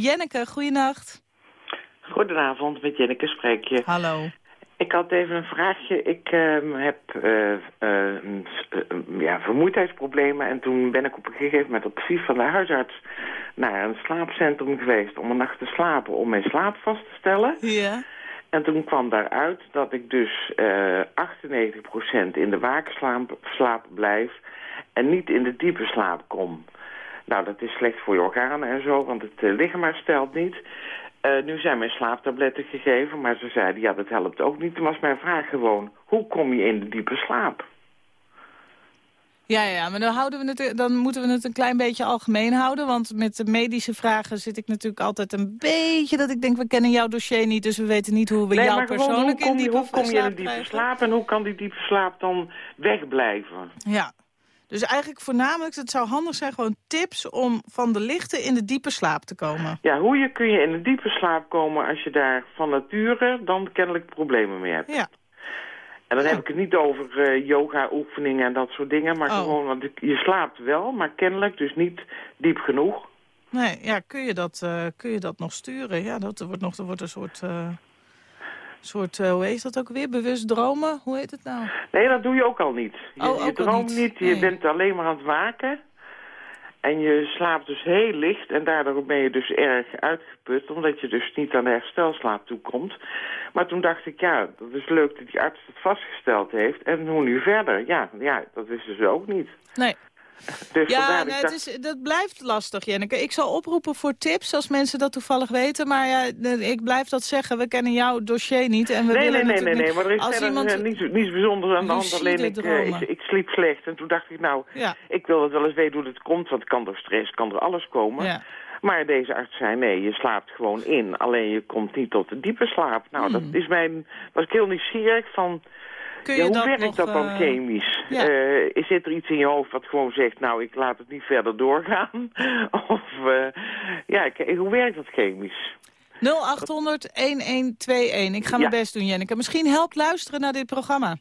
Jenneke, goeienacht. Goedenavond, met Jenneke spreek je. Hallo. Ik had even een vraagje. Ik ehm, heb eh, eh, eh, ja, vermoeidheidsproblemen en toen ben ik op een gegeven moment op advies van de huisarts naar een slaapcentrum geweest om een nacht te slapen, om mijn slaap vast te stellen. Ja. En toen kwam daaruit dat ik dus eh 98% in de wakenslaap slaap blijf en niet in de diepe slaap kom. Nou, dat is slecht voor je organen en zo, want het eh, lichaam herstelt niet. Eh, nu zijn mijn slaaptabletten gegeven, maar ze zeiden, ja, dat helpt ook niet. Toen was mijn vraag gewoon, hoe kom je in de diepe slaap? Ja, ja, maar dan, houden we het, dan moeten we het een klein beetje algemeen houden. Want met de medische vragen zit ik natuurlijk altijd een beetje... dat ik denk, we kennen jouw dossier niet, dus we weten niet hoe we nee, jou persoonlijk in diepe hoe kom je in slaap diepe slaap en hoe kan die diepe slaap dan wegblijven? Ja, dus eigenlijk voornamelijk, het zou handig zijn, gewoon tips om van de lichte in de diepe slaap te komen. Ja, hoe je, kun je in een diepe slaap komen als je daar van nature dan kennelijk problemen mee hebt? Ja. En dan heb ik het niet over eh, yoga-oefeningen en dat soort dingen, maar Oh. gewoon, want je slaapt wel, maar kennelijk dus niet diep genoeg. Nee, ja, kun je dat, eh, kun je dat nog sturen? Ja, dat wordt nog, er wordt een soort, eh, soort eh, hoe heet dat ook weer? Bewust dromen? Hoe heet het nou? Nee, dat doe je ook al niet. Je, Oh, je droomt niet. niet, je bent alleen maar aan het waken. En je slaapt dus heel licht en daardoor ben je dus erg uitgeput... omdat je dus niet aan de herstelslaap toekomt. Maar toen dacht ik, ja, dat is leuk dat die arts het vastgesteld heeft. En hoe nu verder? Ja, ja dat wisten ze ook niet. Nee. Dus Ja, dat het is, dat blijft lastig, Jenneke. Ik zal oproepen voor tips als mensen dat toevallig weten. Maar ja, ik blijf dat zeggen. We kennen jouw dossier niet. En we nee, willen nee, nee, nee, nee, maar er is verder iemand... eh, niets, niets bijzonders aan de hand. Alleen ik, eh, ik, ik sliep slecht en toen dacht ik, nou, Ja. ik wil het wel eens weten hoe het komt. Want kan door stress, kan er alles komen. Ja. Maar deze arts zei, nee, je slaapt gewoon in. Alleen je komt niet tot de diepe slaap. Nou, dat is mijn, was ik heel nieuwsgierig van... Kun ja, je hoe dat werkt nog, dat dan eh, chemisch? ja. Eh, is zit er iets in je hoofd wat gewoon zegt, nou, ik laat het niet verder doorgaan? of, eh, ja, hoe werkt dat chemisch? 0800-1121. Ik ga mijn best doen, Jenneke. Misschien helpt luisteren naar dit programma.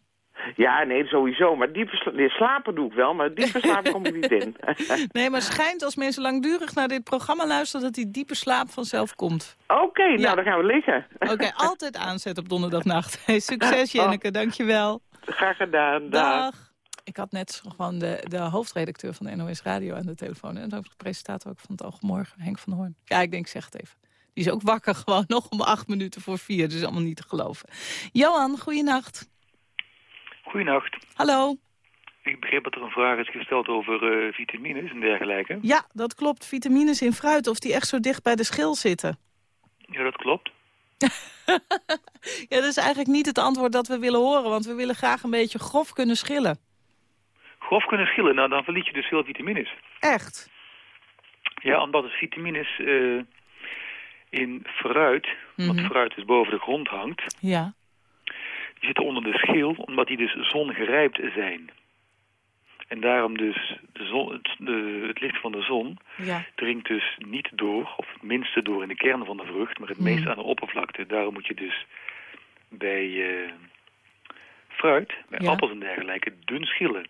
Ja, nee, sowieso. Maar diepe sla nee, slapen doe ik wel, maar diepe slaap kom ik niet in. Nee, maar het schijnt als mensen langdurig naar dit programma luisteren... dat die diepe slaap vanzelf komt. Oké, nou, dan gaan we liggen. Oké, altijd aanzetten op donderdagnacht. Hey, succes, Jenneke. Dankjewel. Graag gedaan. Dag. Dag. Ik had net gewoon de, de hoofdredacteur van de NOS Radio aan de telefoon. En de hoofdpresentator ook van het Ogenmorgen, Henk van Hoorn. Ja, ik denk, ik zeg het even. Die is ook wakker gewoon nog om acht minuten voor vier. Dus allemaal niet te geloven. Johan, goeienacht. Goedenacht. Hallo. Ik begreep dat er een vraag is gesteld over eh, vitamines en dergelijke. Ja, dat klopt. Vitamines in fruit, of die echt zo dicht bij de schil zitten. Ja, dat klopt. Ja, dat is eigenlijk niet het antwoord dat we willen horen. Want we willen graag een beetje grof kunnen schillen. Grof kunnen schillen, nou dan verlies je dus veel vitamines. Echt? Ja, omdat de vitamines eh, in fruit, Mhm. wat fruit dus boven de grond hangt, Ja. Die zitten onder de schil, omdat die dus zongerijpt zijn. En daarom dus de zon, het, de, het licht van de zon Ja. dringt dus niet door, of het minste door in de kern van de vrucht, maar het meest Mhm. aan de oppervlakte. Daarom moet je dus bij eh, fruit, bij Ja. appels en dergelijke, dun schillen.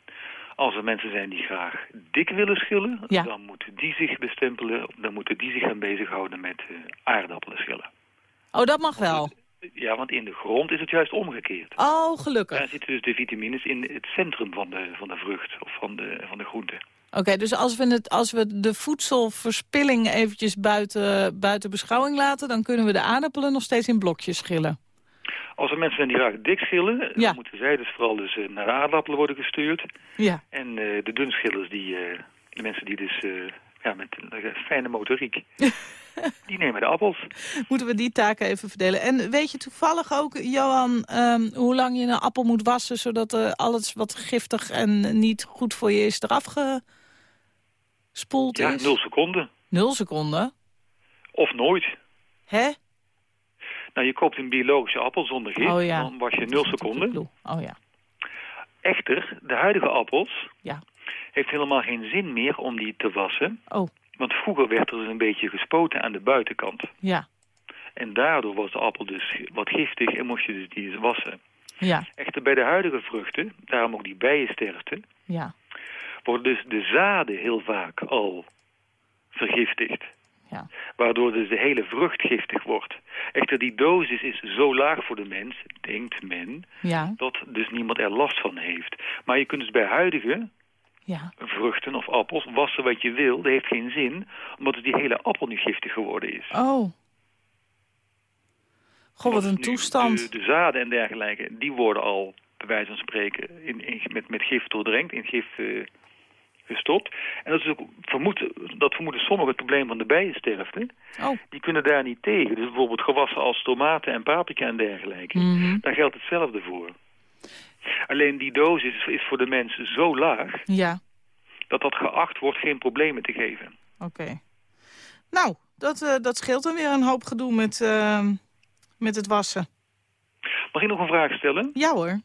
Als er mensen zijn die graag dik willen schillen, Ja. dan moeten die zich bestempelen, dan moeten die zich gaan bezighouden met eh, aardappelen schillen. Oh, dat mag wel. Ja, want in de grond is het juist omgekeerd. Oh, gelukkig. Daar zitten dus de vitamines in het centrum van de, van de vrucht of van de, van de groente. Oké, dus als we, het, als we de voedselverspilling eventjes buiten, buiten beschouwing laten... dan kunnen we de aardappelen nog steeds in blokjes schillen. Als er mensen zijn die graag dik schillen, Ja. dan moeten zij dus vooral dus, eh, naar de aardappelen worden gestuurd. Ja. En eh, de dunschillers, die, eh, de mensen die dus ja, met een fijne motoriek, die nemen de appels. Moeten we die taken even verdelen. En weet je toevallig ook, Johan, ehm, hoe lang je een appel moet wassen... zodat eh, alles wat giftig en niet goed voor je is eraf gespoeld Ja, is? nul seconden. Nul seconden? Of nooit. Hè? Nou, je koopt een biologische appel zonder gif, Oh ja. dan was je nul seconden. Oh ja. Echter, de huidige appels Ja. heeft helemaal geen zin meer om die te wassen. Oh. Want vroeger werd er dus een beetje gespoten aan de buitenkant. Ja. En daardoor was de appel dus wat giftig en moest je dus die eens wassen. Ja. Echter bij de huidige vruchten, daarom ook die bijensterfte, Ja. worden dus de zaden heel vaak al vergiftigd. Ja. Waardoor dus de hele vrucht giftig wordt. Echter, die dosis is zo laag voor de mens, denkt men, Ja. dat dus niemand er last van heeft. Maar je kunt dus bij huidige Ja. vruchten of appels wassen wat je wil. Dat heeft geen zin, omdat die hele appel nu giftig geworden is. Oh. Goh, wat een toestand. De, de zaden en dergelijke, die worden al, bij wijze van spreken, in, in, met, met gif doordrenkt, in gif eh, gestopt. En dat, is ook vermoed, dat vermoeden sommigen het probleem van de bijensterfte. Oh. Die kunnen daar niet tegen. Dus bijvoorbeeld gewassen als tomaten en paprika en dergelijke. Mhm. Daar geldt hetzelfde voor. Alleen die dosis is voor de mensen zo laag... Ja, dat dat geacht wordt geen problemen te geven. oké. Nou, dat, eh, dat scheelt dan weer een hoop gedoe met, eh, met het wassen. Mag ik nog een vraag stellen? Ja hoor.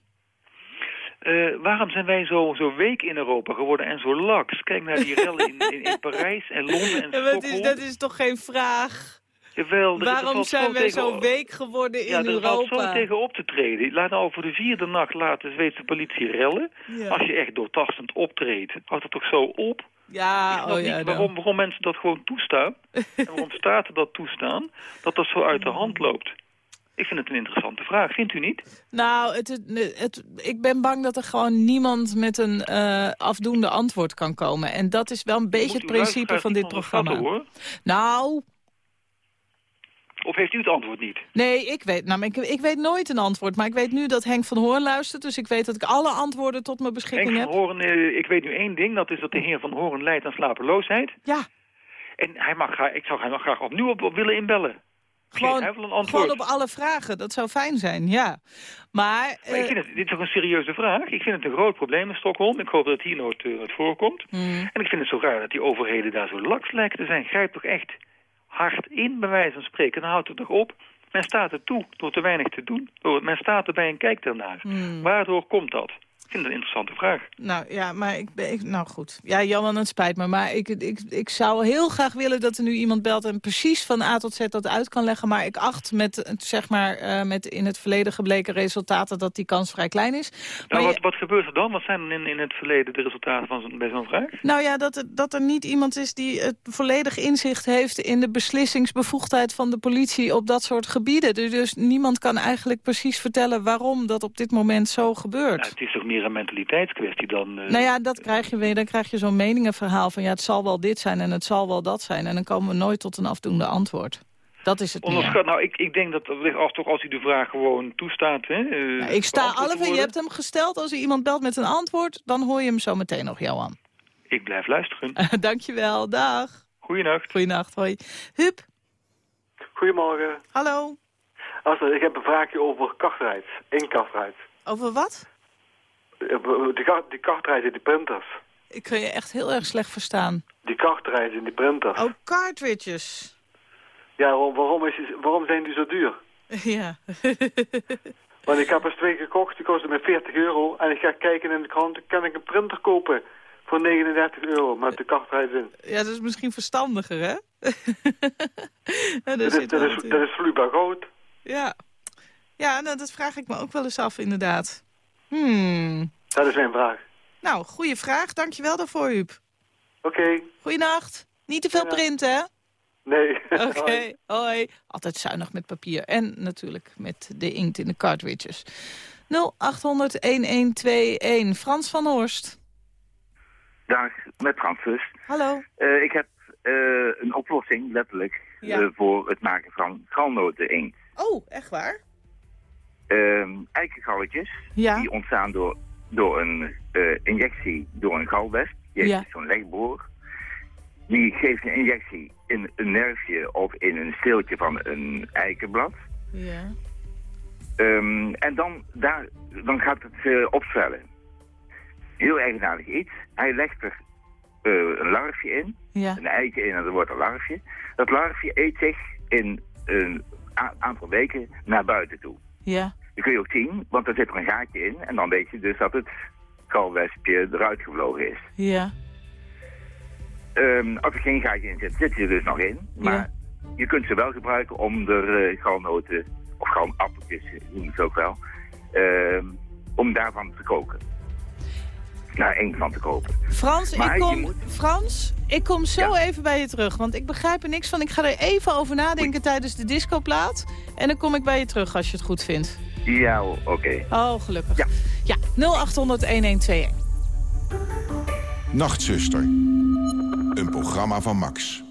Eh, waarom zijn wij zo, zo week in Europa geworden en zo laks? Kijk naar die rellen in, in, in Parijs en Londen en maar het is, Stockholm. dat is toch geen vraag? Jawel, er- er Waarom zijn zo wij zo week geworden ja, in er valt zo Europa? tegen op te treden. Laat nou voor de vierde nacht laat de Zweedse politie rellen. Ja. Als je echt doortastend optreedt, houdt dat toch zo op? Ja, oh ja. dan. waarom, waarom mensen dat gewoon toestaan. en waarom staten dat toestaan, dat dat zo uit de hand loopt. Ik vind het een interessante vraag, vindt u niet? Nou, het, het, het- ik ben bang dat er gewoon niemand met een eh, afdoende antwoord kan komen. En dat is wel een beetje het principe van dit programma. hoor. Nou, Of heeft u het antwoord niet? nee, ik weet, nou, ik, ik weet nooit een antwoord. Maar ik weet nu dat Henk van Hoorn luistert. Dus ik weet dat ik alle antwoorden tot mijn beschikking Henk heb. van Horen, eh, ik weet nu één ding, dat is dat de heer van Horen lijdt aan slapeloosheid. Ja. En hij mag, ik zou hem graag opnieuw op, op willen inbellen. Gewoon, gewoon op alle vragen. Dat zou fijn zijn, ja. Maar, Maar ik eh, vind het, dit is toch een serieuze vraag. Ik vind het een groot probleem in Stockholm. Ik hoop dat het hier nooit, nooit voorkomt. mm, En ik vind het zo raar dat die overheden daar zo laks lijken te zijn. Grijp toch echt hard in, bij wijze van spreken. Dan houdt het toch op. Men staat er toe door te weinig te doen. Men staat erbij en kijkt ernaar. mm. Waardoor komt dat? Ik vind het een interessante vraag. Nou ja, maar ik, ben- ik nou goed. Ja, Johan, het spijt me. Maar ik, ik, ik zou heel graag willen dat er nu iemand belt... en precies van A tot Z dat uit kan leggen. Maar ik acht met, zeg maar, eh, met in het verleden gebleken resultaten... dat die kans vrij klein is. Maar Nou, je- wat, wat gebeurt er dan? Wat zijn in, in het verleden de resultaten van zo'n- bij zo'n vraag? Nou ja, dat er, dat er niet iemand is die het volledig inzicht heeft... in de beslissingsbevoegdheid van de politie op dat soort gebieden. Dus, dus niemand kan eigenlijk precies vertellen waarom dat op dit moment zo gebeurt. Nou, het is toch meer een mentaliteitskwestie dan... eh, Nou ja, dat krijg je weer. Dan krijg je zo'n meningenverhaal van... ja, het zal wel dit zijn en het zal wel dat zijn. En dan komen we nooit tot een afdoende antwoord. Dat is het. Onderschat, nou, ik, ik denk dat als, toch als u de vraag gewoon toestaat... Hè, eh, Ja, ik sta alle van, je hebt hem gesteld. Als er iemand belt met een antwoord, dan hoor je hem zo meteen nog, Johan. Ik blijf luisteren. Dankjewel, dag. Goeienacht. Goeienacht, hoi. Huub, Goedemorgen. hallo. Astrid, ik heb een vraagje over. Eén kartrijd. Over wat? Die, kar- die kartrijd in die printers. Ik kun je echt heel erg slecht verstaan. Die kartrijd in die printers. Oh, cartridges. Ja, waarom, waarom, is waarom zijn die zo duur? Ja. Want ik heb er twee gekocht, die kosten me 40 euro. En ik ga kijken in de krant, kan ik een printer kopen voor 39 euro met de kartrijd in. ja, dat is misschien verstandiger, hè? ja, Dat is, zit dat, is, dat is vloeibaar goud. Ja, ja nou, dat vraag ik me ook wel eens af, inderdaad. Hmm. Dat is mijn vraag. Nou, goede vraag. Dankjewel daarvoor, Huub. Oké. Goeienacht. Niet te veel printen, hè? Nee. Oké, Hoi. hoi. Altijd zuinig met papier. En natuurlijk met de inkt in de cartridges. 0800-1121. Frans van Horst. Dag, met Francis. Hallo. Eh, ik heb eh, een oplossing, letterlijk, Ja. eh, voor het maken van galnoten inkt. Oh, echt waar? Ehm eikengalletjes, Ja. die ontstaan door, door een eh, injectie door een galwesp. Die heeft Ja. zo'n legboor. Die geeft een injectie in een nerfje of in een steeltje van een eikenblad. Ja. Ehm, en dan, daar, dan gaat het eh, opzwellen. Heel eigenaardig iets. Hij legt er eh, een larfje in, Ja. een eitje in en er wordt een larfje. Dat larfje eet zich in een aantal weken naar buiten toe. Ja. Dat kun je ook zien, want er zit er een gaatje in en dan weet je dus dat het galwespje eruit gevlogen is. Ja. Ehm, als er geen gaatje in zit, zit hij er dus nog in. Maar je kunt ze wel gebruiken om er eh, galnoten, of galnappeltjes, noem ik het ook wel, ehm, om daarvan te koken. Naar één van te kopen. Frans, Maar ik kom, moet- Frans, ik kom zo even bij je terug. Want ik begrijp er niks van. Ik ga er even over nadenken tijdens de discoplaat. En dan kom ik bij je terug als je het goed vindt. Ja, oké. Oh, gelukkig. Ja, ja 0800-1121. Nachtzuster. Een programma van Max.